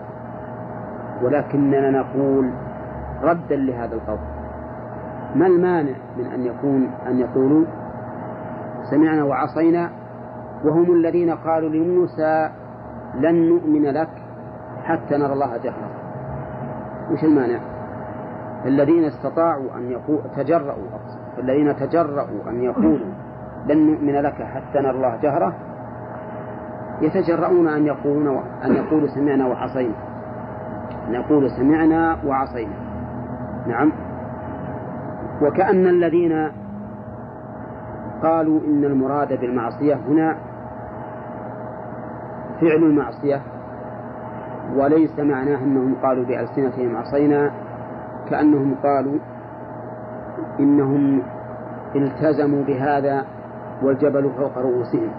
ولكننا نقول ردا لهذا القول. ما المانع من أن يكون أن يقولوا سمعنا وعصينا وهم الذين قالوا لموسى لن نؤمن لك حتى نرى الله جهرا؟ وش المانع؟ الذين استطاعوا أن يقول تجرؤوا الذين تجرؤوا أن يقولوا لن نؤمن لك حتى نرى الله جهرة يتجرؤون أن يقولون أن يقولوا سمعنا وعصينا. أن يقولوا سمعنا وعصينا. نعم. وكأن الذين قالوا إن المراد بالمعصية هنا فعل المعصية وليس معناه أنهم قالوا بألسنتهم عصينا كأنهم قالوا إنهم التزموا بهذا والجبل فوق رؤوسهم.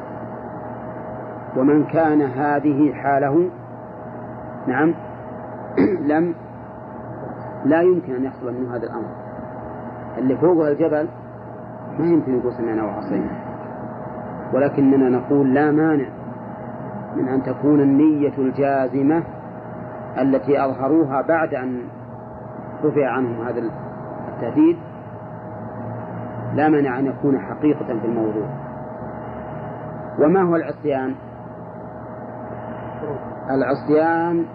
ومن كان هذه حاله نعم لم لا يمكن أن يحصل منه هذا الأمر. اللي فوقها الجبل ما يمكن يقول سمعنا وعصينا. ولكننا نقول لا مانع من أن تكون النية الجازمة التي أظهروها بعد أن رفع عنهم هذا التهديد لا مانع أن يكون حقيقة في الموضوع. وما هو العصيان؟ العصيان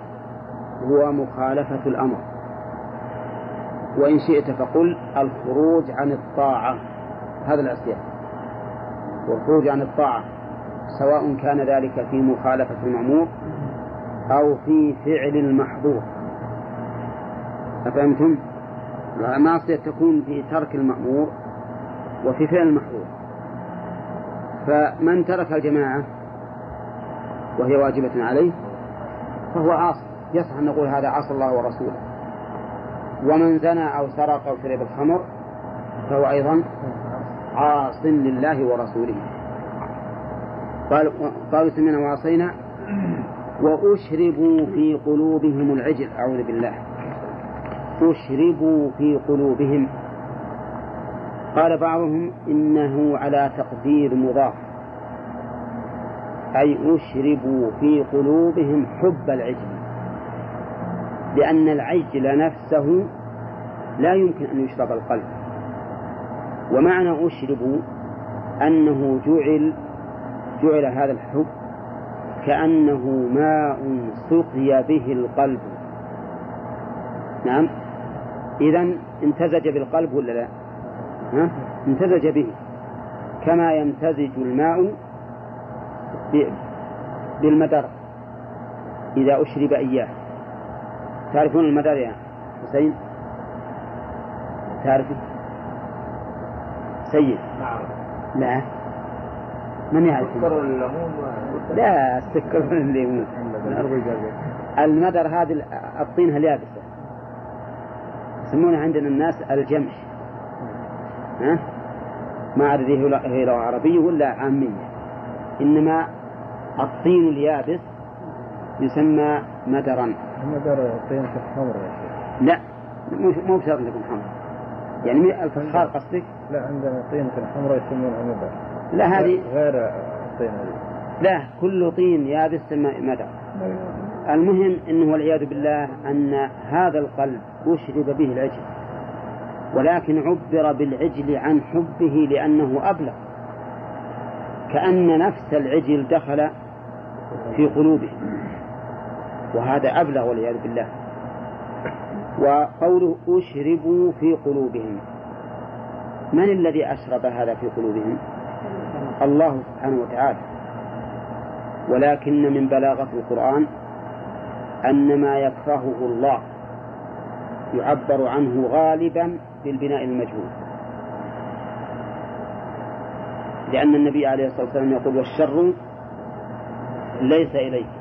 هو مخالفة الأمر. وإن شئت فقل الخروج عن الطاعة. هذا العصيان. والخروج عن الطاعة. سواء كان ذلك في مخالفة المأمور أو في فعل المحظور. أفهمتم؟ المعصية تكون في ترك المأمور وفي فعل المحظور. فمن ترك الجماعة وهي واجبة عليه فهو عاصي. يصح أن نقول هذا عصى الله ورسوله. ومن زنى أو سرق أو شرب الخمر فهو أيضا عاص لله ورسوله. قال قالوا سمعنا وعصينا. وأشربوا في قلوبهم العجل. أعوذ بالله. أشربوا في قلوبهم. قال بعضهم إنه على تقدير مضاف. أي أشربوا في قلوبهم حب العجل. لأن العجل نفسه لا يمكن أن يشرب القلب. ومعنى أشربوا أنه جعل جعل هذا الحب كأنه ماء سقي به القلب. نعم. إذا امتزج بالقلب ولا لا؟ ها؟ امتزج به. كما يمتزج الماء بالمدر إذا أشرب إياه. تعرفون المدر يا حسين؟ تعرفه سيد. نعم. لا. من يعرف؟ لا السكر الليمون. المدر هذه الطينة اليابسة يسمونها عندنا الناس الجمش ها؟ ما أدري هي لغة عربية ولا عامية. إنما الطين اليابس يسمى مدرا. مدر طينة الحمر لا مو مو بشرط تكون حمر يعني الفخار قصدك؟ لا عندنا طينة الحمراء يسمونها مدر لا هذه غير الطينة دي لا كل طين يابس مدر المهم إنه والعياذ بالله أن هذا القلب أشرب به العجل ولكن عبر بالعجل عن حبه لأنه أبلغ كأن نفس العجل دخل في قلوبه وهذا أبلغ والعياذ بالله. وقوله أشربوا في قلوبهم. من الذي أشرب هذا في قلوبهم؟ الله سبحانه وتعالى. ولكن من بلاغة القرآن أن ما يكرهه الله يعبر عنه غالبا بالبناء المجهول. لأن النبي عليه الصلاة والسلام يقول والشر ليس إليك.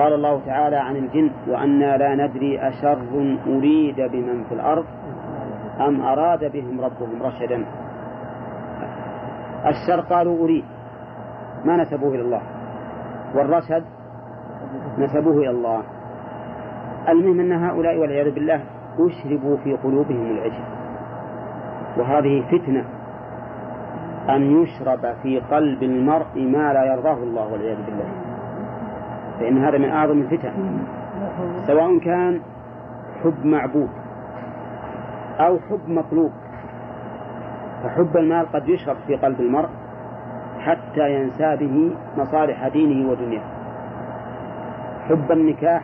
قال الله تعالى عن الجن وأنا لا ندري أشر أريد بمن في الأرض أم أراد بهم ربهم رشدا. الشر قالوا أريد. ما نسبوه إلى الله. والرشد نسبوه إلى الله. المهم أن هؤلاء والعياذ بالله أشربوا في قلوبهم العجل. وهذه فتنة أن يشرب في قلب المرء ما لا يرضاه الله والعياذ بالله. فإن هذا من أعظم الفتن سواء كان حب معبود أو حب مطلوب فحب المال قد يشرب في قلب المرء حتى ينسى به مصالح دينه ودنياه. حب النكاح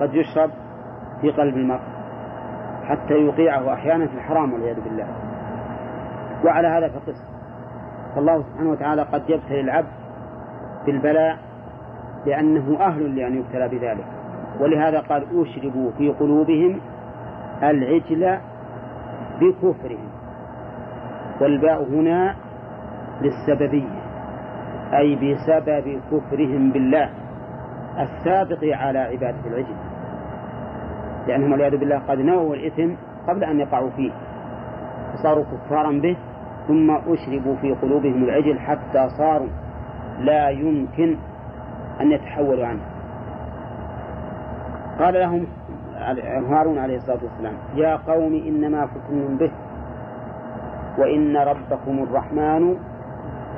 قد يشرب في قلب المرء حتى يوقعه أحيانا في الحرام والعياذ بالله. وعلى هذا فقس. فالله سبحانه وتعالى قد يبتلي العبد بالبلاء لأنه أهل لأن يبتلى بذلك. ولهذا قال أشربوا في قلوبهم العجل بكفرهم. والباء هنا للسببية أي بسبب كفرهم بالله السابق على عبادة العجل. لأنهم والعياذ بالله قد نووا الإثم قبل أن يقعوا فيه فصاروا كفارا به ثم أشربوا في قلوبهم العجل حتى صاروا لا يمكن أن يتحولوا عنه. قال لهم هارون عليه الصلاة والسلام يا قوم إنما فتن به وإن ربكم الرحمن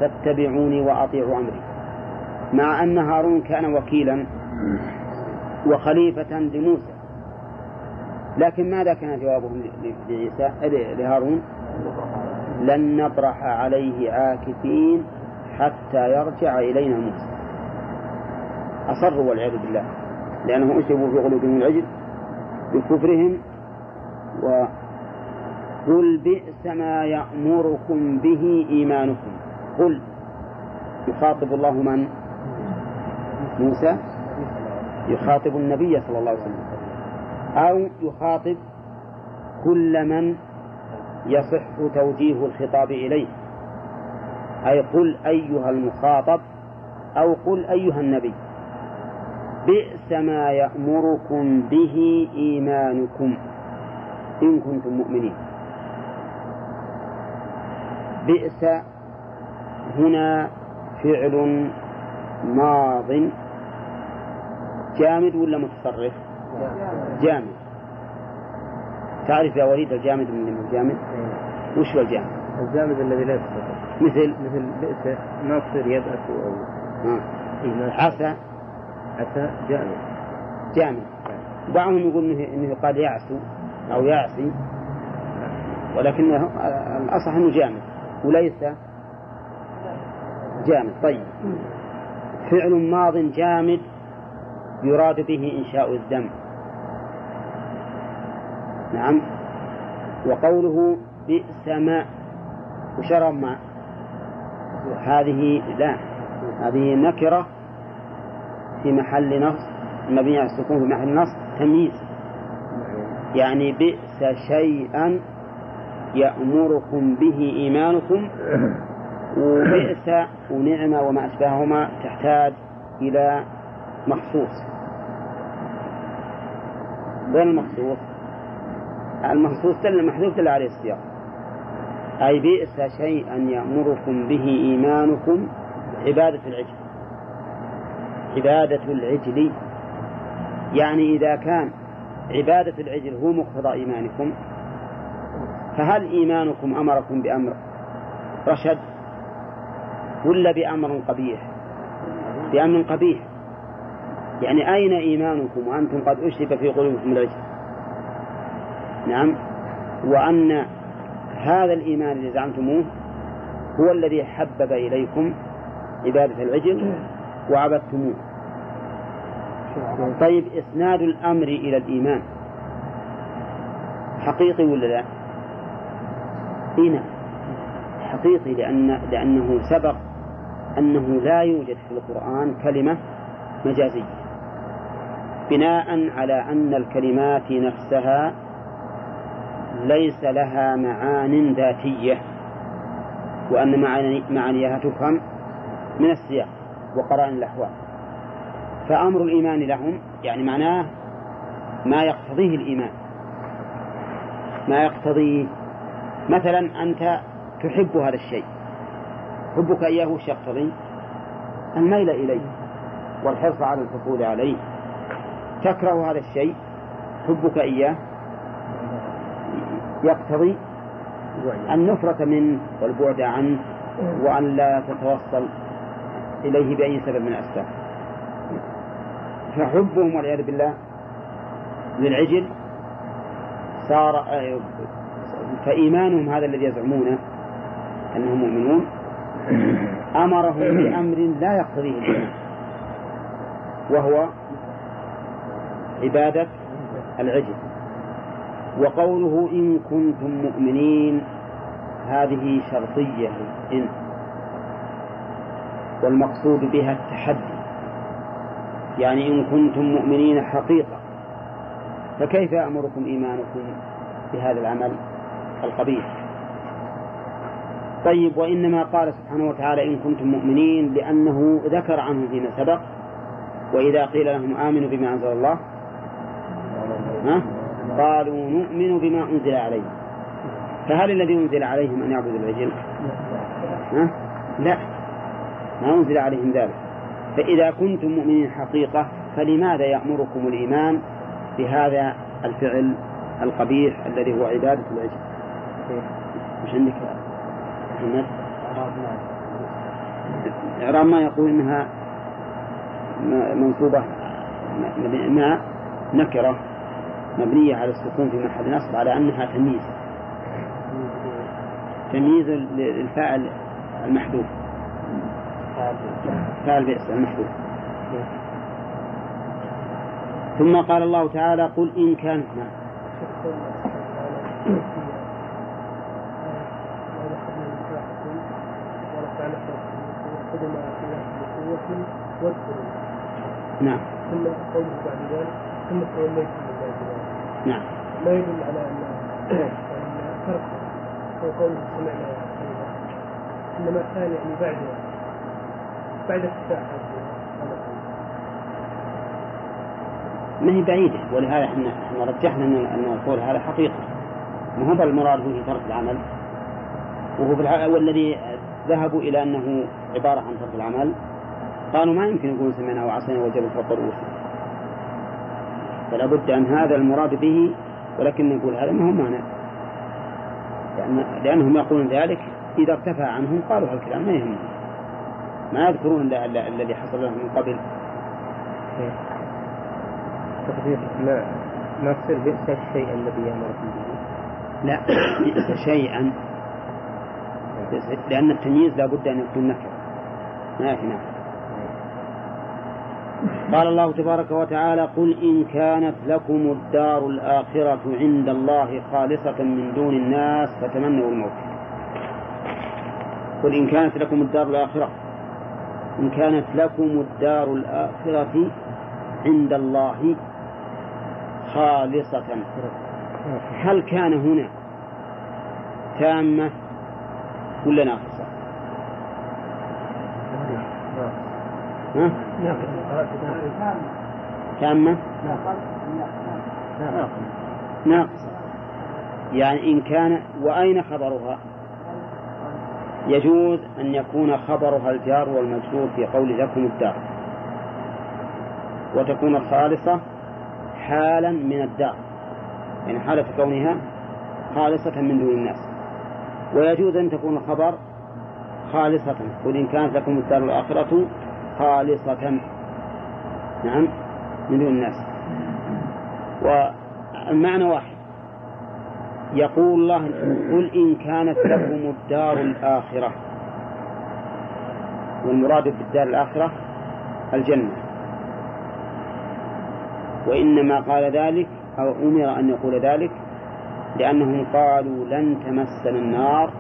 فاتبعوني وأطيعوا أمري. مع أن هارون كان وكيلا وخليفة لموسى. لكن ماذا كان جوابهم لعيسى؟ لهارون لن نطرح عليه عاكفين حتى يرجع إلينا موسى. أصروا والعياذ بالله لأنهم أشربوا في قلوبهم العجل بكفرهم وقل بئس ما يأمركم به إيمانكم. قل يخاطب الله من؟ موسى. يخاطب النبي صلى الله عليه وسلم. أو يخاطب كل من يصح توجيه الخطاب إليه. أي قل أيها المخاطب أو قل أيها النبي. بئس ما يأمركم به إيمانكم. إن كنتم مؤمنين. بئس هنا فعل ماض. جامد ولا متصرف؟ جامد. تعرف يا وليد الجامد من الجامد؟ وش هو الجامد؟ الجامد الذي لا يتصرف. مثل؟ مثل بئس ما تصير يبأس أو آه. عسى عسى جامد جامد بعضهم يقول انه إنه قال يعسو أو يعصي ولكنه الأصح إنه جامد وليس جامد طيب. فعل ماض جامد يراد به إنشاء الذم نعم. وقوله بئس ما وشرب ما هذه لا. هذه نكرة. في محل نص مبني على السكون في محل نص تمييز. يعني بئس شيئا يأمركم به إيمانكم وبئس ونعم وما أشبههما تحتاج إلى مخصوص. وين المخصوص؟ المخصوص دل المحذوف دل عليه السياق. أي بئس شيئا يأمركم به إيمانكم عبادة العجل. عبادة العجل. يعني إذا كان عبادة العجل هو مقتضى إيمانكم فهل إيمانكم أمركم بأمر رشد ولا بأمر قبيح؟ بأمر قبيح. يعني أين إيمانكم وأنتم قد أشرب في قلوبكم العجل؟ نعم. وأن هذا الإيمان الذي زعمتموه هو الذي حبب إليكم عبادة العجل. وعبدتموه. طيب إسناد الأمر إلى الإيمان. حقيقي ولا لا؟ إيه نعم. حقيقي لأن لأنه سبق أنه لا يوجد في القرآن كلمة مجازية. بناء على أن الكلمات نفسها ليس لها معان ذاتية وأن معاني- معانيها تفهم من السياق. وقرائن الأحوال. فأمر الإيمان لهم يعني معناه ما يقتضيه الإيمان. ما يقتضيه. مثلا أنت تحب هذا الشيء. حبك إياه وش يقتضي؟ الميل إليه والحرص على الحصول عليه. تكره هذا الشيء حبك إياه يقتضي النفرة منه والبعد عنه وأن لا تتوصل إليه بأي سبب من الأسباب. فحبهم والعياذ بالله للعجل صار فإيمانهم هذا الذي يزعمونه أنهم مؤمنون أمرهم بأمر لا يقتضيه الإيمان وهو عبادة العجل. وقوله إن كنتم مؤمنين هذه شرطية. إن والمقصود بها التحدي. يعني إن كنتم مؤمنين حقيقة فكيف يأمركم إيمانكم بهذا العمل القبيح؟ طيب وإنما قال سبحانه وتعالى إن كنتم مؤمنين لأنه ذكر عنهم فيما سبق وإذا قيل لهم آمنوا بما أنزل الله ها؟ قالوا نؤمن بما أنزل علينا فهل الذي أنزل عليهم أن يعبدوا العجل؟ ها؟ لا. ما أنزل عليهم ذلك. فإذا كنتم مؤمنين حقيقة فلماذا يأمركم الإيمان بهذا الفعل القبيح الذي هو عبادة العجل؟ مش عندك محمد؟ إعراب ما يقول إنها منصوبة ما نكرة مبنية على السكون في محل نصب على أنها تمييز. تمييز للفاعل المحذوف. فاعل بئس المحذوف ثم قال الله تعالى قل إن كان نعم. نعم. ثم قوله بعد ذلك ثم توليتم من ذلك نعم. لا يدل على ان فرق هو قوله سمعنا وعصينا إنما كان يعني بعد القول. ما هي بعيدة ولهذا إحنا إحنا رجحنا ان إن القول هذا حقيقة. ما هو المراد به ترك العمل؟ وهو في الع- والذي ذهبوا إلى أنه عبارة عن ترك العمل. قالوا ما يمكن يقول سمعنا وعصينا وجب فوق رؤوسنا فلا بد أن هذا المراد به ولكن نقول هذا ما هو معنى لأن لأنهم يقولون ذلك إذا ارتفع عنهم قالوا هالكلام ما يهمهم ما يذكرون الذي حصل لهم من قبل. تقدير. ما ما تصير بئس الشيء الذي يأمركم به. لا. بئس شيئا. لأن التمييز لا بد أن يكون نكرة ما في نكرة قال الله تبارك وتعالى قل إن كانت لكم الدار الآخرة عند الله خالصة من دون الناس فتمنوا الموت. قل إن كانت لكم الدار الآخرة. إن كانت لكم الدار الآخرة عند الله خالصة هل كان هنا تامة ولا ناقصة؟ ها؟ تامة؟ ناقصة يعني إن كان وأين خبرها؟ يجوز أن يكون خبرها الجار والمجرور في قول لكم الدار. وتكون الخالصة حالا من الدار. يعني حالة كونها خالصة من دون الناس. ويجوز أن تكون الخبر خالصة. قل إن كانت لكم الدار الآخرة خالصة. نعم من دون الناس. والمعنى واحد. يقول الله قل إن كانت لكم الدار الآخرة. والمراد بالدار الآخرة الجنة. وإنما قال ذلك أو أمر أن يقول ذلك لأنهم قالوا لن تمسنا النار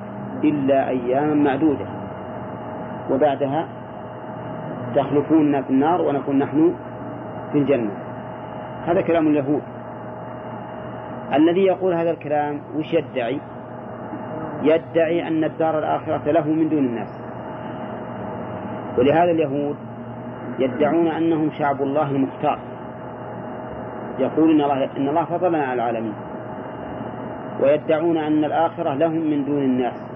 إلا أياما معدودة. وبعدها تخلفوننا في النار ونكون نحن في الجنة. هذا كلام اليهود. الذي يقول هذا الكلام وش يدعي؟ يدعي أن الدار الآخرة له من دون الناس. ولهذا اليهود يدعون أنهم شعب الله المختار. يقول إن الله, إن الله فضلنا على العالمين. ويدعون أن الآخرة لهم من دون الناس.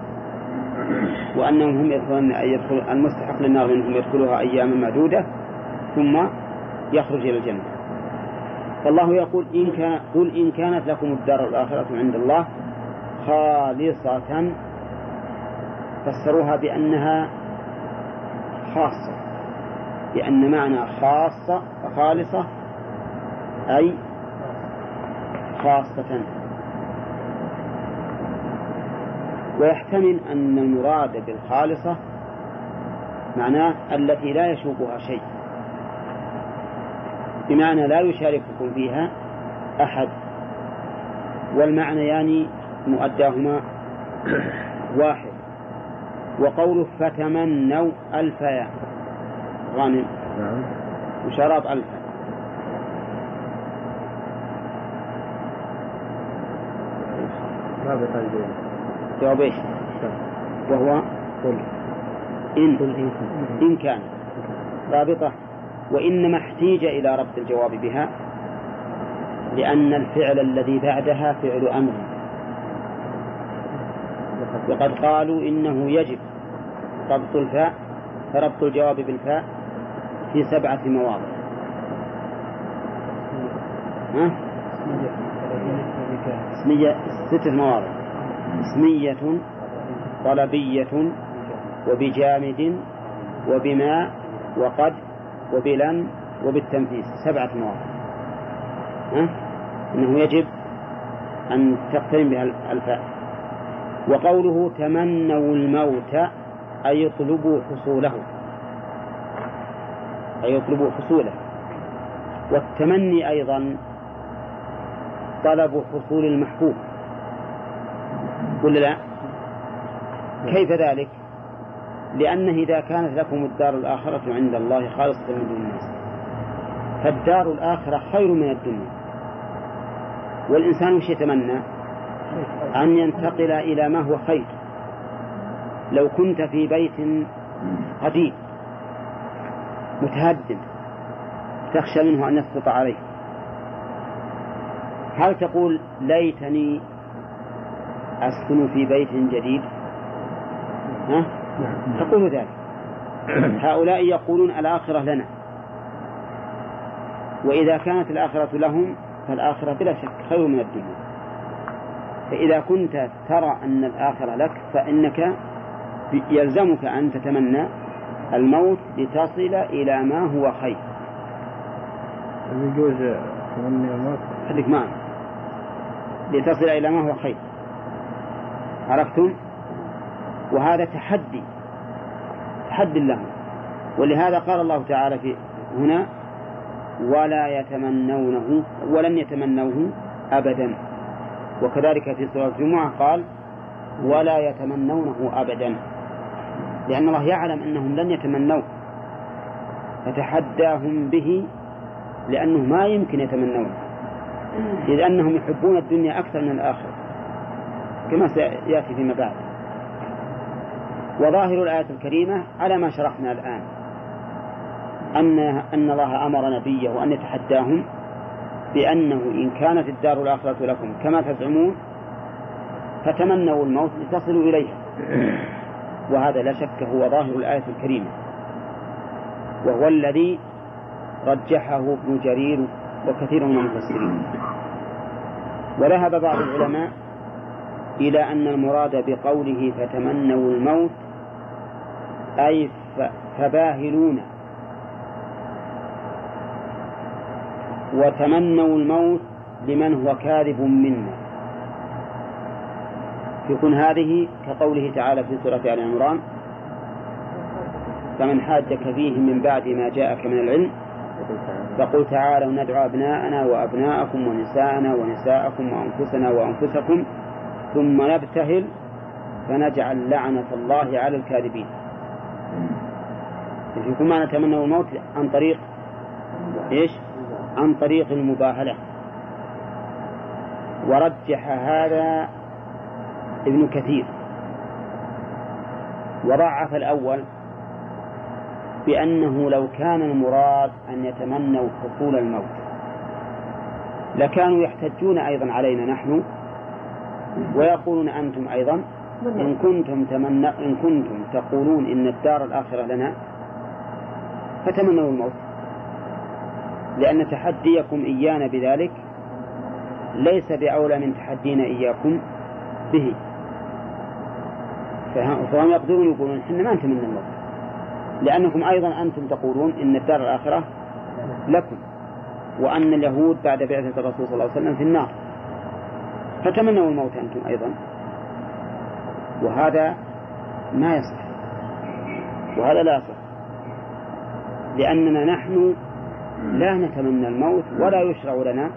وأنهم هم يدخلون يدخل المستحق للنار منهم يدخلها أياما معدودة ثم يخرج إلى الجنة. فالله يقول إن كان قل إن كانت لكم الدار الآخرة عند الله خالصة فسروها بأنها خاصة. لأن معنى خاصة خالصة أي خاصة. ويحتمل أن المراد بالخالصة معناه التي لا يشوبها شيء. بمعنى لا يشارككم فيها أحد والمعنى يعني مؤداهما واحد. وقوله فتمنوا ألفا غانم نعم. وشراب ألفا جواب إيش؟ وهو قل. إن. إن كان. رابطة. وإنما احتيج إلى ربط الجواب بها لأن الفعل الذي بعدها فعل أمر. وقد قالوا إنه يجب ربط الفاء فربط الجواب بالفاء في سبعة مواضع. ها؟ اسمية ستة مواضع. اسمية طلبية وبجامد وبما وقد وبلن وبالتنفيس سبعة مواضع ها؟ أنه يجب أن تقترن بها الفاء وقوله تمنوا الموت أي اطلبوا حصوله. أي اطلبوا حصوله. والتمني أيضا طلب حصول المحبوب ولا لا؟ كيف ذلك؟ لأنه إذا كانت لكم الدار الآخرة عند الله خالصة من دون الناس فالدار الآخرة خير من الدنيا. والإنسان وش يتمنى؟ أن ينتقل إلى ما هو خير. لو كنت في بيت قديم متهدم تخشى منه أن يسقط عليك هل تقول ليتني أسكن في بيت جديد؟ ها؟ تقول ذلك. هؤلاء يقولون الآخرة لنا. وإذا كانت الآخرة لهم فالآخرة بلا شك خير من الدنيا. فإذا كنت ترى أن الآخرة لك فإنك يلزمك أن تتمنى الموت لتصل إلى ما هو خير. يجوز تمني الموت؟ خليك معي. لتصل إلى ما هو خير. عرفتم؟ وهذا تحدي تحدي لهم ولهذا قال الله تعالى في هنا ولا يتمنونه ولن يتمنوه أبدا. وكذلك في سورة الجمعة قال ولا يتمنونه أبدا. لأن الله يعلم أنهم لن يتمنوه. فتحداهم به لأنه ما يمكن يتمنونه إذ أنهم يحبون الدنيا أكثر من الآخرة كما سيأتي فيما بعد. وظاهر الآية الكريمة على ما شرحنا الآن. أن أن الله أمر نبيه أن يتحداهم بأنه إن كانت الدار الآخرة لكم كما تزعمون فتمنوا الموت لتصلوا إليها. وهذا لا شك هو ظاهر الآية الكريمة. وهو الذي رجحه ابن جرير وكثير من المفسرين. وذهب بعض العلماء إلى أن المراد بقوله فتمنوا الموت أي فباهلون وتمنوا الموت لمن هو كاذب منا. يكون هذه كقوله تعالى في سورة آل عمران فمن حاجك فيه من بعد ما جاءك من العلم فقل تعالوا ندعو أبناءنا وأبناءكم ونساءنا ونساءكم وأنفسنا وأنفسكم ثم نبتهل فنجعل لعنة الله على الكاذبين. يكون ما نتمنى الموت عن طريق إيش؟ عن طريق المباهلة. ورجح هذا ابن كثير. وضعف الأول بأنه لو كان المراد أن يتمنوا حصول الموت. لكانوا يحتجون أيضا علينا نحن ويقولون أنتم أيضا إن كنتم تمنى إن كنتم تقولون إن الدار الآخرة لنا فتمنوا الموت. لأن تحديكم إيانا بذلك ليس بأولى من تحدينا إياكم به. فهم يقدرون يقولون إحنا ما نتمنى الموت. لأنكم أيضا أنتم تقولون إن الدار الآخرة لكم وأن اليهود بعد بعثة الرسول صلى الله عليه وسلم في النار. فتمنوا الموت أنتم أيضا. وهذا ما يصح. وهذا لا يصح. لأننا نحن لا نتمنى الموت ولا يشرع لنا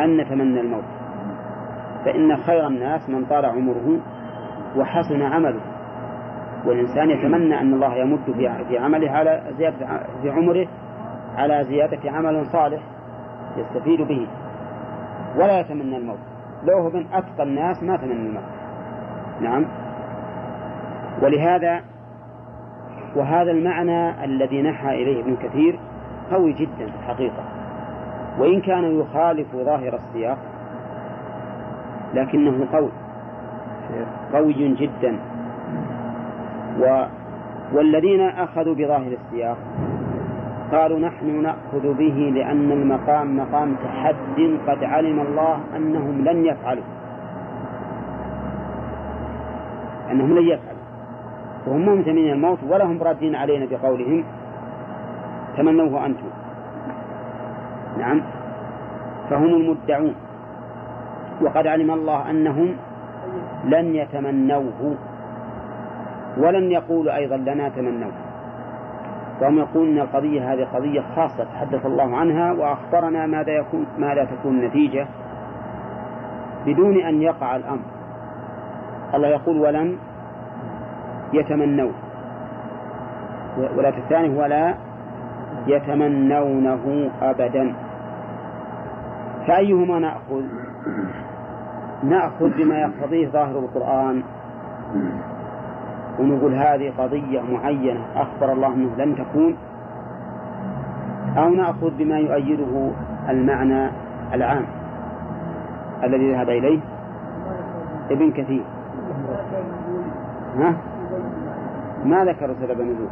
أن نتمنى الموت. فإن خير الناس من طال عمره وحسن عمله. والإنسان يتمنى أن الله يمد في عمله على زيادة في عمره على زيادة عمل صالح يستفيد به. ولا يتمنى الموت. لو هو من أتقى الناس ما تمنى الموت. نعم. ولهذا وهذا المعنى الذي نحى إليه ابن كثير قوي جدا في الحقيقة. وإن كان يخالف ظاهر السياق لكنه قوي قوي جدا. و والذين أخذوا بظاهر السياق قالوا نحن نأخذ به لأن المقام مقام تحد قد علم الله أنهم لن يفعلوا. أنهم لن يفعلوا. وهم ممتنين الموت ولا هم رادين علينا بقولهم تمنوه أنتم. نعم. فهم المدعون. وقد علم الله أنهم لن يتمنوه ولن يقولوا أيضا لنا تمنوه. وهم يقولون أن القضية هذه قضية خاصة تحدث الله عنها وأخبرنا ماذا يكون ماذا تكون النتيجة. بدون أن يقع الأمر. الله يقول ولن يتمنوا ولا الثاني ولا يتمنونه أبدا. فأيهما نأخذ؟ نأخذ بما يقتضيه ظاهر القرآن. ونقول هذه قضية معينة أخبر الله أنه لن تكون. أو نأخذ بما يؤيده المعنى العام الذي ذهب إليه. ابن كثير. ها؟ ما ذكر سبب النزول.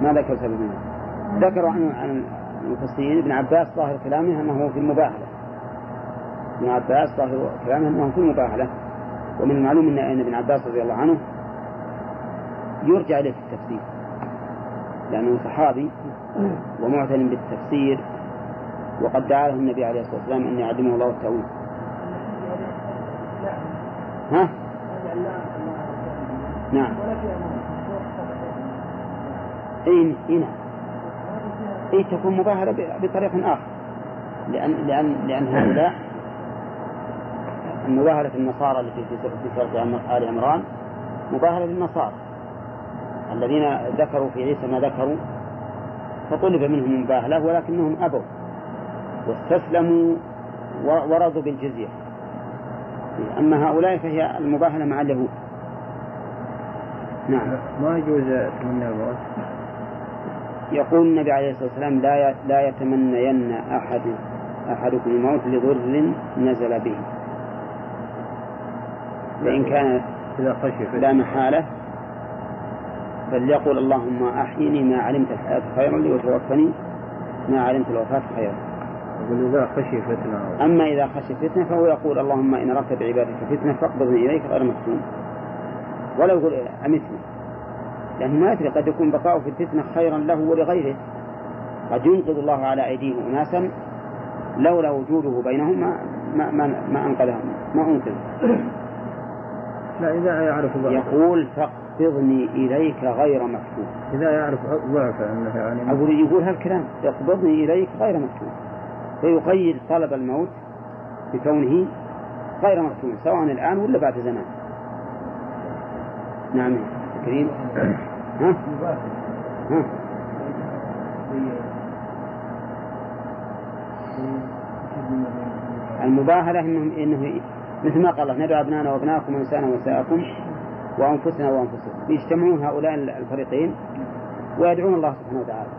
ما ذكر سبب النزول. ذكروا عن المفسرين ابن عباس ظاهر كلامه أنه في المباهلة. ابن عباس ظاهر كلامه أنه في المباهلة. ومن المعلوم أن ابن عباس رضي الله عنه يرجع إليه في التفسير. لأنه صحابي ومعتن بالتفسير. وقد دعا النبي عليه الصلاة والسلام أن يعلمه الله التأويل. ها؟ نعم. إي نعم. إي تكون مباهلة بطريق آخر. لأن لأن لأن هؤلاء المباهلة النصارى التي في سورة آل عمران مباهلة للنصارى. الذين ذكروا في عيسى ما ذكروا فطلب منهم المباهلة ولكنهم أبوا. واستسلموا ورضوا بالجزية. أما هؤلاء فهي المباهلة مع اليهود. نعم. ما يجوز تمنى الموت يقول النبي عليه الصلاة والسلام لا لا يتمنين أحد أحدكم الموت لضر نزل به. فإن كان إذا خشي لا محالة فليقول اللهم أحيني ما علمت الحياة خيرا لي وتوفني ما علمت الوفاة خيرا. إذا خشي فتنة. أما إذا خشي فتنة فهو يقول اللهم إن أردت بعبادك فتنة فاقبضني إليك غير مفتون. ولا يقول أمتني لأنه ما يدري قد يكون بقاؤه في الفتنة خيرا له ولغيره. قد ينقذ الله على أيديهم أناسا لولا وجوده بينهم ما ما ما, ما أنقذهم ما أنقذ. لا إذا يعرف ضعف يقول فاقبضني إليك غير مفتون إذا يعرف ضعف أنه يعني أقول يقول هالكلام اقبضني إليك غير مفتون فيقيد طلب الموت بكونه غير مفتون سواء الآن ولا بعد زمان. نعم. كريم. ها؟ ها؟ المباهلة إنهم إنه مثل ما قال الله ندعو أبنانا وأبناءكم ونساءنا ونساءكم وأنفسنا وأنفسكم. يجتمعون هؤلاء الفريقين ويدعون الله سبحانه وتعالى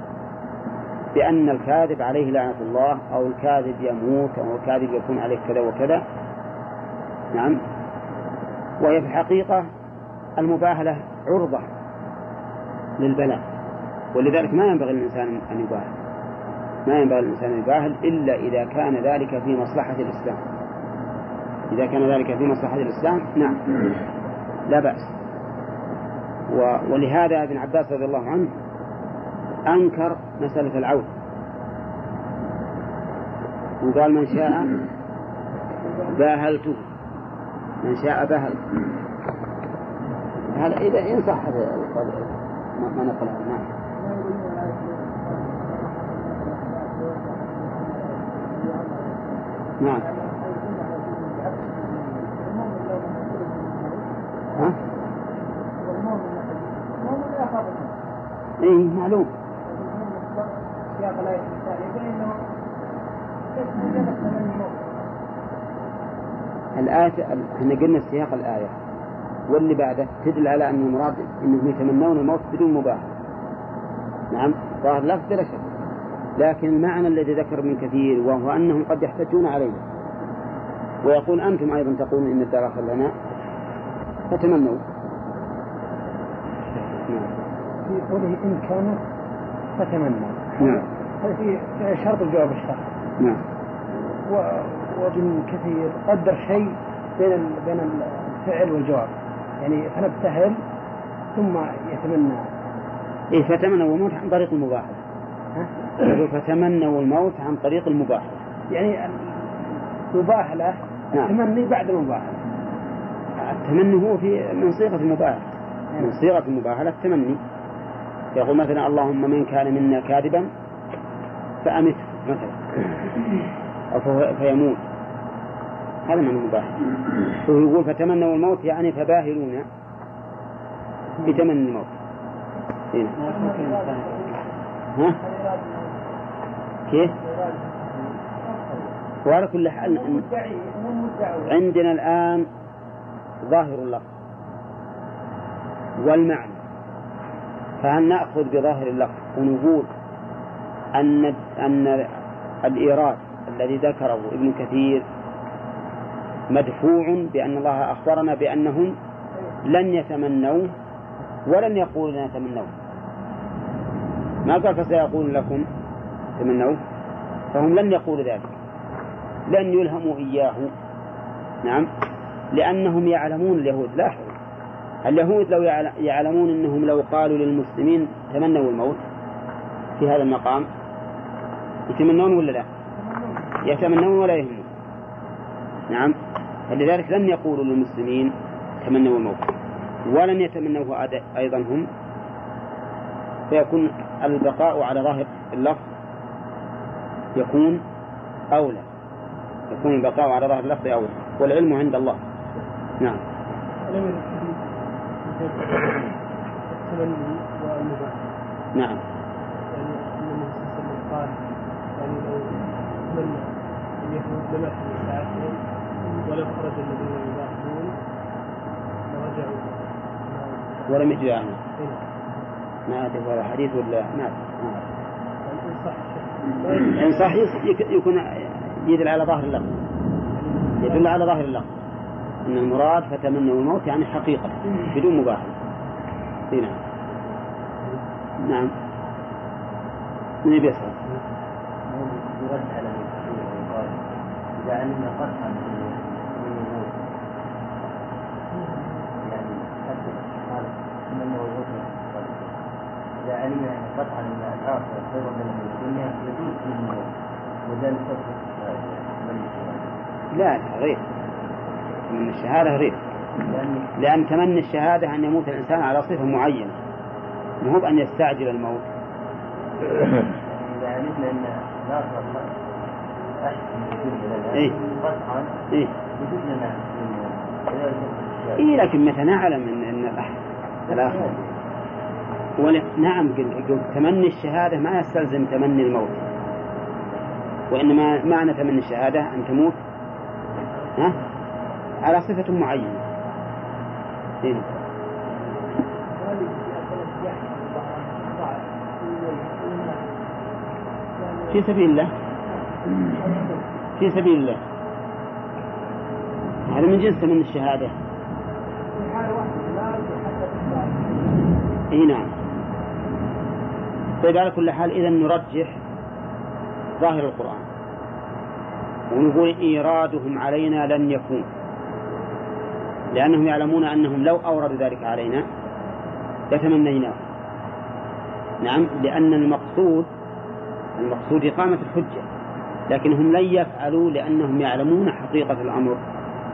بأن الكاذب عليه لعنة الله أو الكاذب يموت أو الكاذب يكون عليه كذا وكذا. نعم. وهي في الحقيقة المباهلة عرضة للبلاء ولذلك ما ينبغي للإنسان أن يباهل. ما ينبغي للإنسان أن يباهل إلا إذا كان ذلك في مصلحة الإسلام. إذا كان ذلك في مصلحة الإسلام نعم. لا بأس. ولهذا ابن عباس رضي الله عنه أنكر مسألة العود وقال من شاء باهلته. من شاء باهل هذا إذا إن صح ما نقله نعم. نعم. ها؟ اي معلوم. الآية إحنا قلنا سياق الآية. واللي بعده تدل على أن المراد أنهم يتمنون الموت بدون مباح. نعم ظاهر لفظ بلا شك. لكن المعنى الذي ذكر ابن كثير وهو أنهم قد يحتجون عليه. ويقول أنتم أيضا تقولون إن الدار لنا. فتمنوا. في قوله إن كانت فتمنوا. نعم. هذا في شرط الجواب الشرط نعم. وابن كثير قدر شيء بين بين الفعل والجواب. يعني فنبتهل ثم يتمنى. إيه فتمنوا الموت عن طريق المباحثة يقول فتمنوا الموت عن طريق المباحثة يعني المباهلة نعم. التمني بعد المباهلة التمني هو في من صيغة المباهلة من صيغة المباهلة التمني. يقول مثلا اللهم من كان منا كاذبا فأمته مثلا. أو فيموت. هذا من وهو يقول فتمنوا الموت يعني فباهلون بتمني الموت هنا. ها؟ كيف؟ وعلى كل حال عندنا الآن ظاهر اللفظ والمعنى فهل نأخذ بظاهر اللفظ ونقول أن أن الإيراد الذي ذكره ابن كثير مدفوع بأن الله أخبرنا بأنهم لن يتمنوا ولن يقولوا لن يتمنوا ما قال فسيقول لكم تمنوا فهم لن يقولوا ذلك. لن يلهموا إياه. نعم. لأنهم يعلمون اليهود. لاحظوا اليهود لو يعل- يعلمون أنهم لو قالوا للمسلمين تمنوا الموت في هذا المقام يتمنون ولا لا؟ يتمنون ولا يهمون. نعم. فلذلك لم يقولوا للمسلمين تمنوا الموت. ولن يتمنوه أيضا هم. فيكون البقاء على ظاهر اللفظ يكون أولى. يكون البقاء على ظاهر اللفظ أولى. والعلم عند الله. نعم. نعم. يعني ان يعني لو تمنى ساعتهم ولو خرج الذين يباحثون. لرجعوا ولم يجد عنه هنا ما أدري ولا حديث ولا ما أدري ما أدري. إن صح. الشيء. إن صح يك- يك- يكون يدل على ظاهر اللفظ. يدل على ظاهر اللفظ. أن المراد فتمنوا الموت يعني حقيقة بدون مباحث إي نعم. نعم. من يبي يسأل؟ يرد على المسلمين ويقال إذا علمنا قطعا من الموت يعني حتى قال من الموت إذا علمنا قطعا أن الآخرة خير من الدنيا يجوز في الموت وذلك لا غير. من الشهادة غير. لأن تمني الشهادة أن يموت الإنسان على صفة معينة. ما هو بأن يستعجل الموت. إذا علمنا أن الآخرة إيه. إيه. إيه لكن متى نعلم أن أن الأح- الآخر ول... نعم قل- قل- تمني الشهادة ما يستلزم تمني الموت. وإنما معنى تمني الشهادة أن تموت ها؟ على صفة معينة. إيه؟ في سبيل الله. في سبيل الله. هذا من جنس من الشهادة. إي نعم. طيب على كل حال إذا نرجح ظاهر القرآن. ونقول إيرادهم علينا لن يكون. لأنهم يعلمون أنهم لو أوردوا ذلك علينا لتمنيناه. نعم لأن المقصود المقصود إقامة الحجة. لكنهم لن يفعلوا لأنهم يعلمون حقيقة الأمر.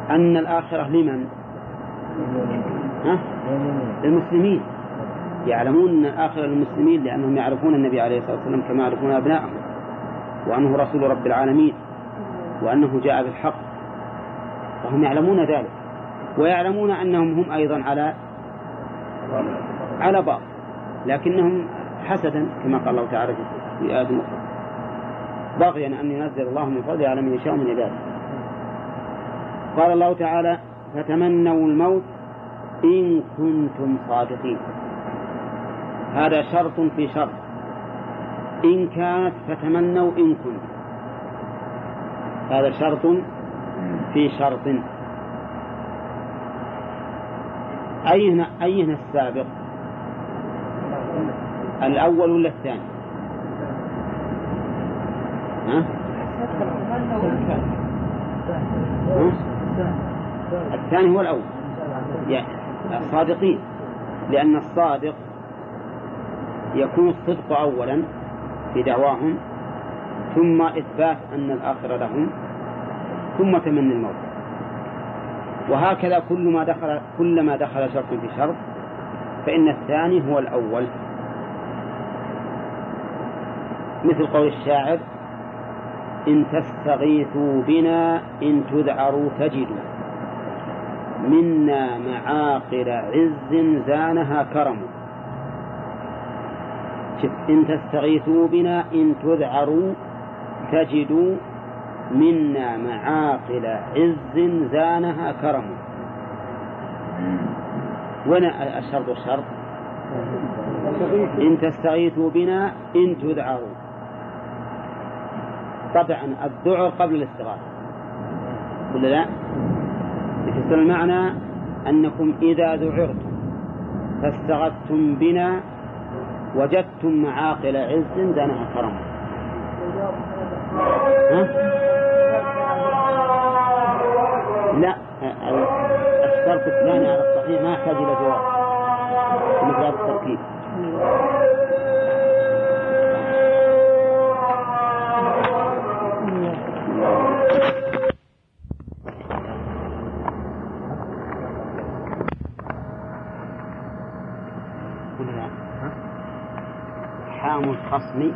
أن الآخرة لمن؟ ها؟ للمسلمين. يعلمون أن الآخرة للمسلمين لأنهم يعرفون النبي عليه الصلاة والسلام كما يعرفون أبنائهم وأنه رسول رب العالمين وأنه جاء بالحق فهم يعلمون ذلك ويعلمون أنهم هم أيضا على على بعض لكنهم حسدا كما قال الله تعالى في آية أخرى. بغيا أن ينزل الله من فضله على من يشاء من عباده قال الله تعالى فتمنوا الموت إن كنتم صادقين. هذا شرط في شرط. إن كانت فتمنوا إن كنتم. هذا شرط في شرط. أين أين السابق؟ الأول ولا الثاني؟ ها؟ الثاني هو الأول. يعني الصادقين. لأن الصادق يكون الصدق أولا في دعواهم ثم إثبات أن الآخرة لهم ثم تمني الموت. وهكذا كل ما دخل كلما دخل شرط في شرط فإن الثاني هو الأول. مثل قول الشاعر إن تستغيثوا بنا إن تذعروا تجدوا. منا معاقل عز زانها كرم. إن تستغيثوا بنا إن تذعروا تجدوا منا معاقل عز زانها كرم. وين الشرط الشرط؟ إن تستغيثوا بنا إن تذعروا. طبعا الذعر قبل الاستغاثة. ولا لا؟ يفسر المعنى أنكم إذا ذعرتم فاستغثتم بنا وجدتم معاقل عز دانها كرم؟ لا الشرط الثاني على الصحيح ما يحتاج إلى جواب. مثل هذا التركيب حام الخصم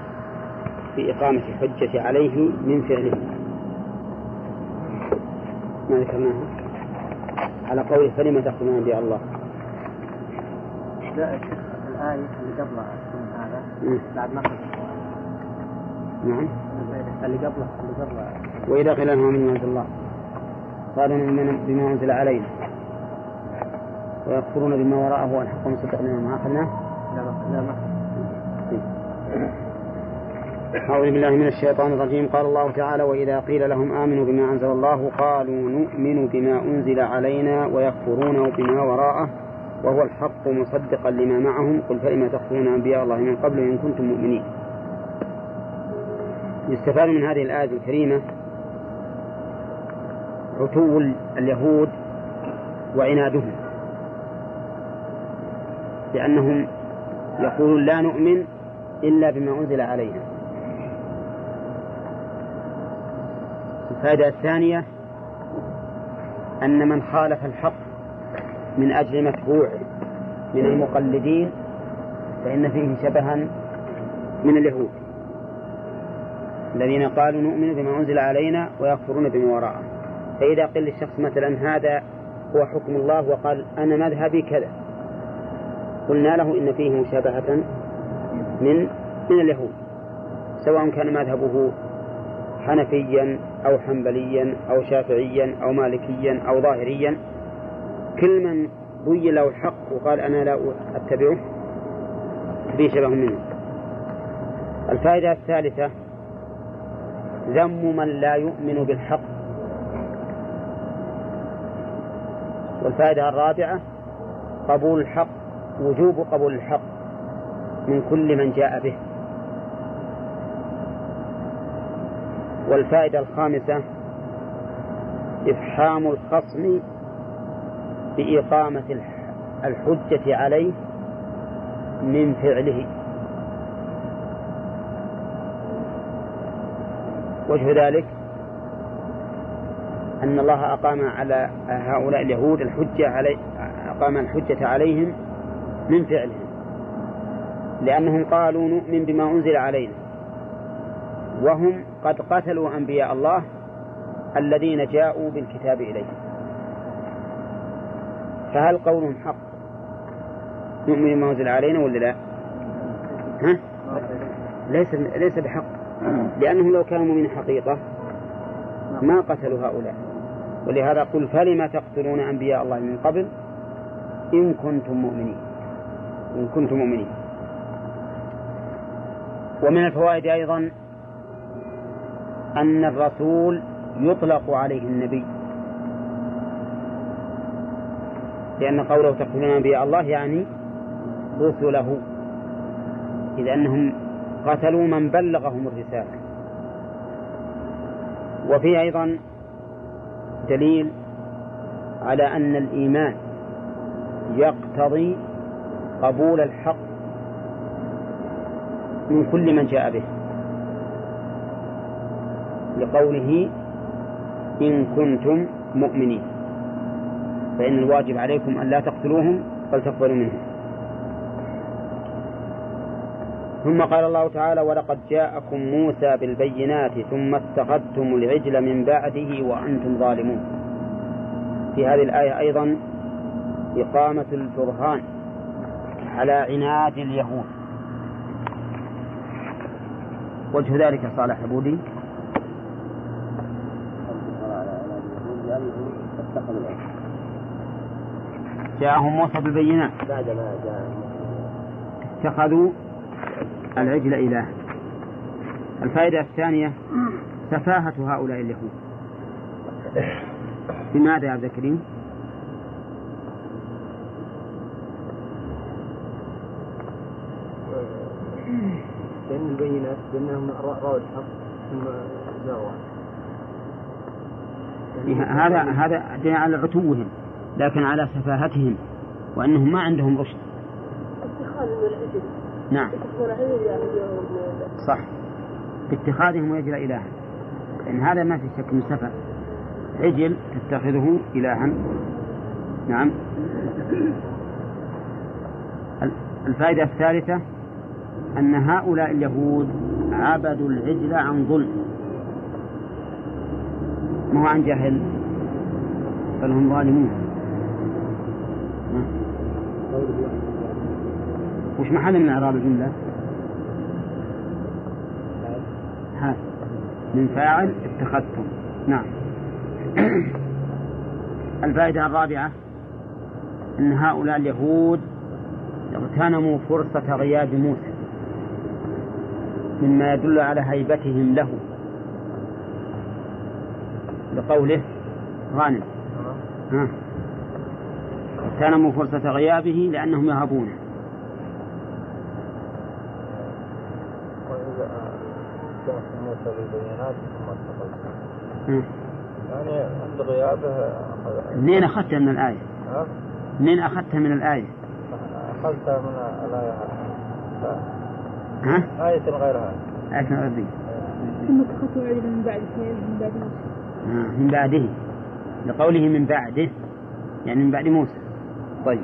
في إقامة الحجة عليه من فعله. ما ذكرناها على قول فلم تقتلون أنبياء الله؟ لا الآية اللي قبلها من هذا. بعد ما نعم. اللي قبله اللي قبله وإذا قيل لهم من أنزل الله قالوا نؤمن بما أنزل علينا. ويكفرون بما وراءه والحق مصدق لما ما أخذناه. لا ما لا ما أعوذ بالله من الشيطان الرجيم. قال الله تعالى وإذا قيل لهم آمنوا بما أنزل الله قالوا نؤمن بما أنزل علينا ويكفرون بما وراءه وهو الحق مصدقا لما معهم. قل فلم تقتلون أنبياء الله من قبل إن كنتم مؤمنين. يستفاد من هذه الآية الكريمة عتو اليهود وعنادهم لأنهم يقولون لا نؤمن إلا بما أنزل علينا. الفائدة الثانية أن من خالف الحق من أجل متبوع من المقلدين فإن فيه شبها من اليهود الذين قالوا نؤمن بما أنزل علينا ويكفرون بما وراءه. فإذا قيل للشخص مثلا هذا هو حكم الله وقال أنا مذهبي كذا قلنا له إن فيه مشابهة من من اليهود سواء كان مذهبه حنفيا أو حنبليا أو شافعيا أو مالكيا أو ظاهريا. كل من بين له الحق وقال أنا لا أتبعه في شبه منه. الفائدة الثالثة ذم من لا يؤمن بالحق. والفائدة الرابعة قبول الحق وجوب قبول الحق من كل من جاء به. والفائدة الخامسة إفحام الخصم بإقامة الحجة عليه من فعله. وجه ذلك أن الله أقام على هؤلاء اليهود الحجة علي أقام الحجة عليهم من فعلهم لأنهم قالوا نؤمن بما أنزل علينا وهم قد قتلوا أنبياء الله الذين جاءوا بالكتاب إليه. فهل قولهم حق نؤمن بما أنزل علينا ولا لا؟ ها؟ ليس ليس بحق لأنهم لو كانوا من حقيقة ما قتلوا هؤلاء. ولهذا قل فلم تقتلون أنبياء الله من قبل؟ إن كنتم مؤمنين. إن كنتم مؤمنين. ومن الفوائد أيضا أن الرسول يطلق عليه النبي. لأن قوله تقتلون أنبياء الله يعني رسله. إذ أنهم قتلوا من بلغهم الرسالة. وفي أيضا دليل على أن الإيمان يقتضي قبول الحق من كل من جاء به. لقوله إن كنتم مؤمنين. فإن الواجب عليكم أن لا تقتلوهم بل تقبلوا منهم. ثم قال الله تعالى ولقد جاءكم موسى بالبينات ثم اتخذتم العجل من بعده وأنتم ظالمون. في هذه الآية أيضا إقامة البرهان على عناد اليهود. وجه ذلك صالح عبودي جاءهم موسى بالبينات. بعدما جاء اتخذوا العجل إله. الفائدة الثانية سفاهة هؤلاء اليهود. بماذا يا عبد الكريم؟ لأن البينات بأنهم رأوا الحق ثم زاغوا هذا هذا دليل على عتوهم لكن على سفاهتهم وأنهم ما عندهم رشد. نعم. يعني صح. باتخاذهم عجل إلها. لأن هذا ما في شك من سفه. عجل تتخذه إلها. نعم. الفائدة الثالثة أن هؤلاء اليهود عبدوا العجل عن ظلم. ما هو عن جهل بل هم ظالمون. وش محل من إعراب الجملة؟ ها من فاعل اتخذتم. نعم. الفائدة الرابعة أن هؤلاء اليهود اغتنموا فرصة غياب موسى مما يدل على هيبتهم له. لقوله غانم. ها اغتنموا فرصة غيابه لأنهم ثم اتخذتم يعني عند غيابه منين أخذتها من الآية؟ ها؟ منين أخذتها من الآية؟ أخذتها من الآية. ها؟ آية غير هذه آية ربي ثم اتخذتم عجلا من بعد من بعد آه، من بعده. لقوله من بعده يعني من بعد موسى. طيب.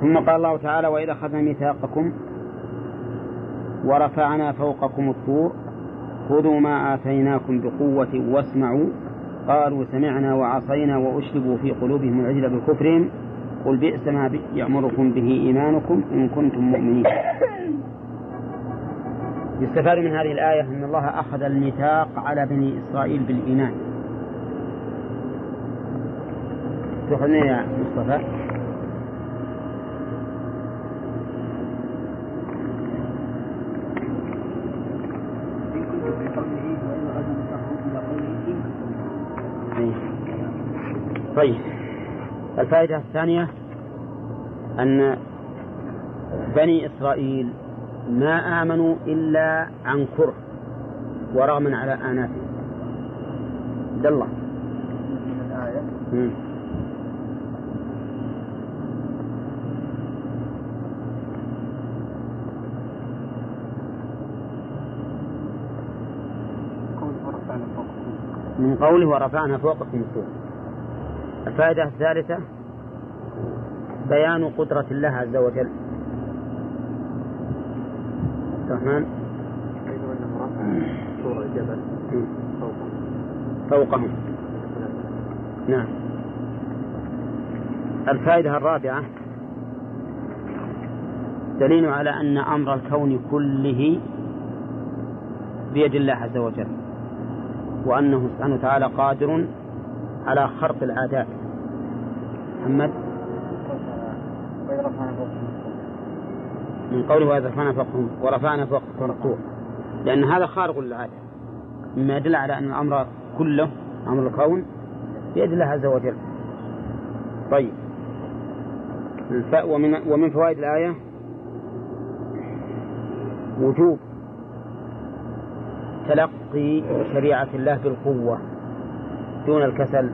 ثم قال الله تعالى وإذا أخذنا ميثاقكم ورفعنا فوقكم الطور خذوا ما آتيناكم بقوة واسمعوا. قالوا سمعنا وعصينا وأشربوا في قلوبهم العجل بكفرهم قل بئس ما يأمركم به إيمانكم إن كنتم مؤمنين. يستفاد من هذه الآية أن الله أخذ الميثاق على بني إسرائيل بالإيمان تأخذنا يا مصطفى. طيب الفائدة الثانية أن بني إسرائيل ما آمنوا إلا عن كره ورغما على آناتهم. عبد الله. الآية من قوله ورفعنا فوقكم الطور الفائدة الثالثة بيان قدرة الله عز وجل. عبد الرحمن طور الجبل. فوقهم فوقهم نعم. الفائدة الرابعة. دليل على أن أمر الكون كله بيد الله عز وجل وأنه سبحانه وتعالى قادر على خرق العادات. محمد وإذا رفعنا فوقكم من قوله رفعنا فوقهم ورفعنا فوقكم الطور لأن هذا خارق للعادة مما يدل على أن الأمر كله أمر الكون بيد الله عز وجل. طيب. ومن ومن فوائد الآية؟ وجوب تلقي شريعة الله بالقوة دون الكسل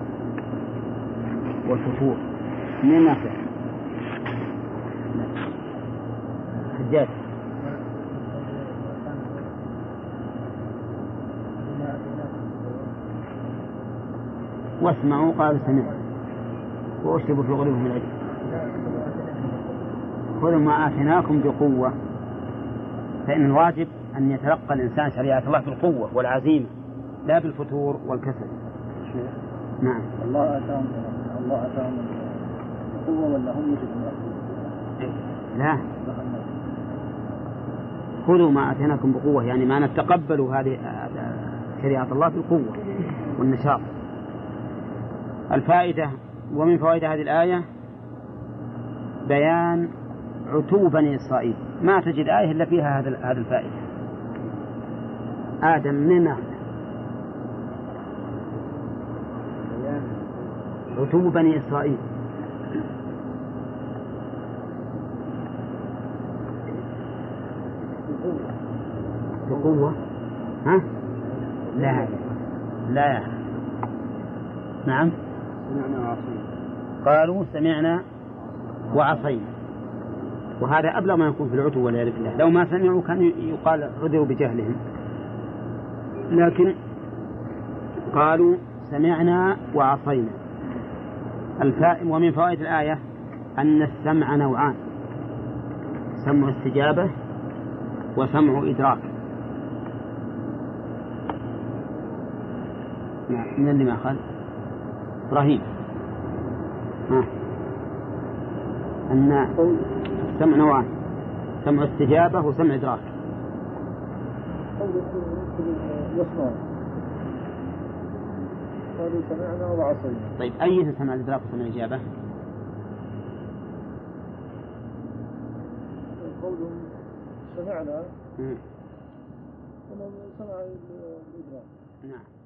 والفتور. من النافع الحجاج. واسمعوا قال سمعت. واشربوا في غلوبهم العلم خذوا ما آتيناكم بقوة. فإن الواجب أن يتلقى الإنسان شريعة الله بالقوة والعزيمة لا بالفتور والكسل. نعم. الله آتاهم الله آتاهم القوة ولا هم يجدون لا. خذوا ما آتيناكم بقوة يعني ما نتقبل هذه شريعة الله بالقوة والنشاط. الفائدة ومن فوائد هذه الآية بيان عتو بني إسرائيل. ما تجد آية إلا فيها هذا هذه الفائدة. آدم من عتو بني إسرائيل. بقوة ها؟ لا. لا. نعم. سمعنا وعصينا. قالوا سمعنا وعصينا. وهذا أبلغ ما يكون في العتو والعياذ بالله. لو ما سمعوا كان يقال عذروا بجهلهم. لكن قالوا سمعنا وعصينا. الفائم ومن فوائد الآية أن السمع نوعان. سمع استجابة وسمع إدراك. نعم. من اللي ما أخذ إبراهيم. ها. أن السمع نوعان. سمع استجابة وسمع إدراك. يسمعون قالوا سمعنا وعصينا طيب أي سمع الإدراك وسمع الإجابة؟ قولهم سمعنا. مم. سمع الإدراك. نعم.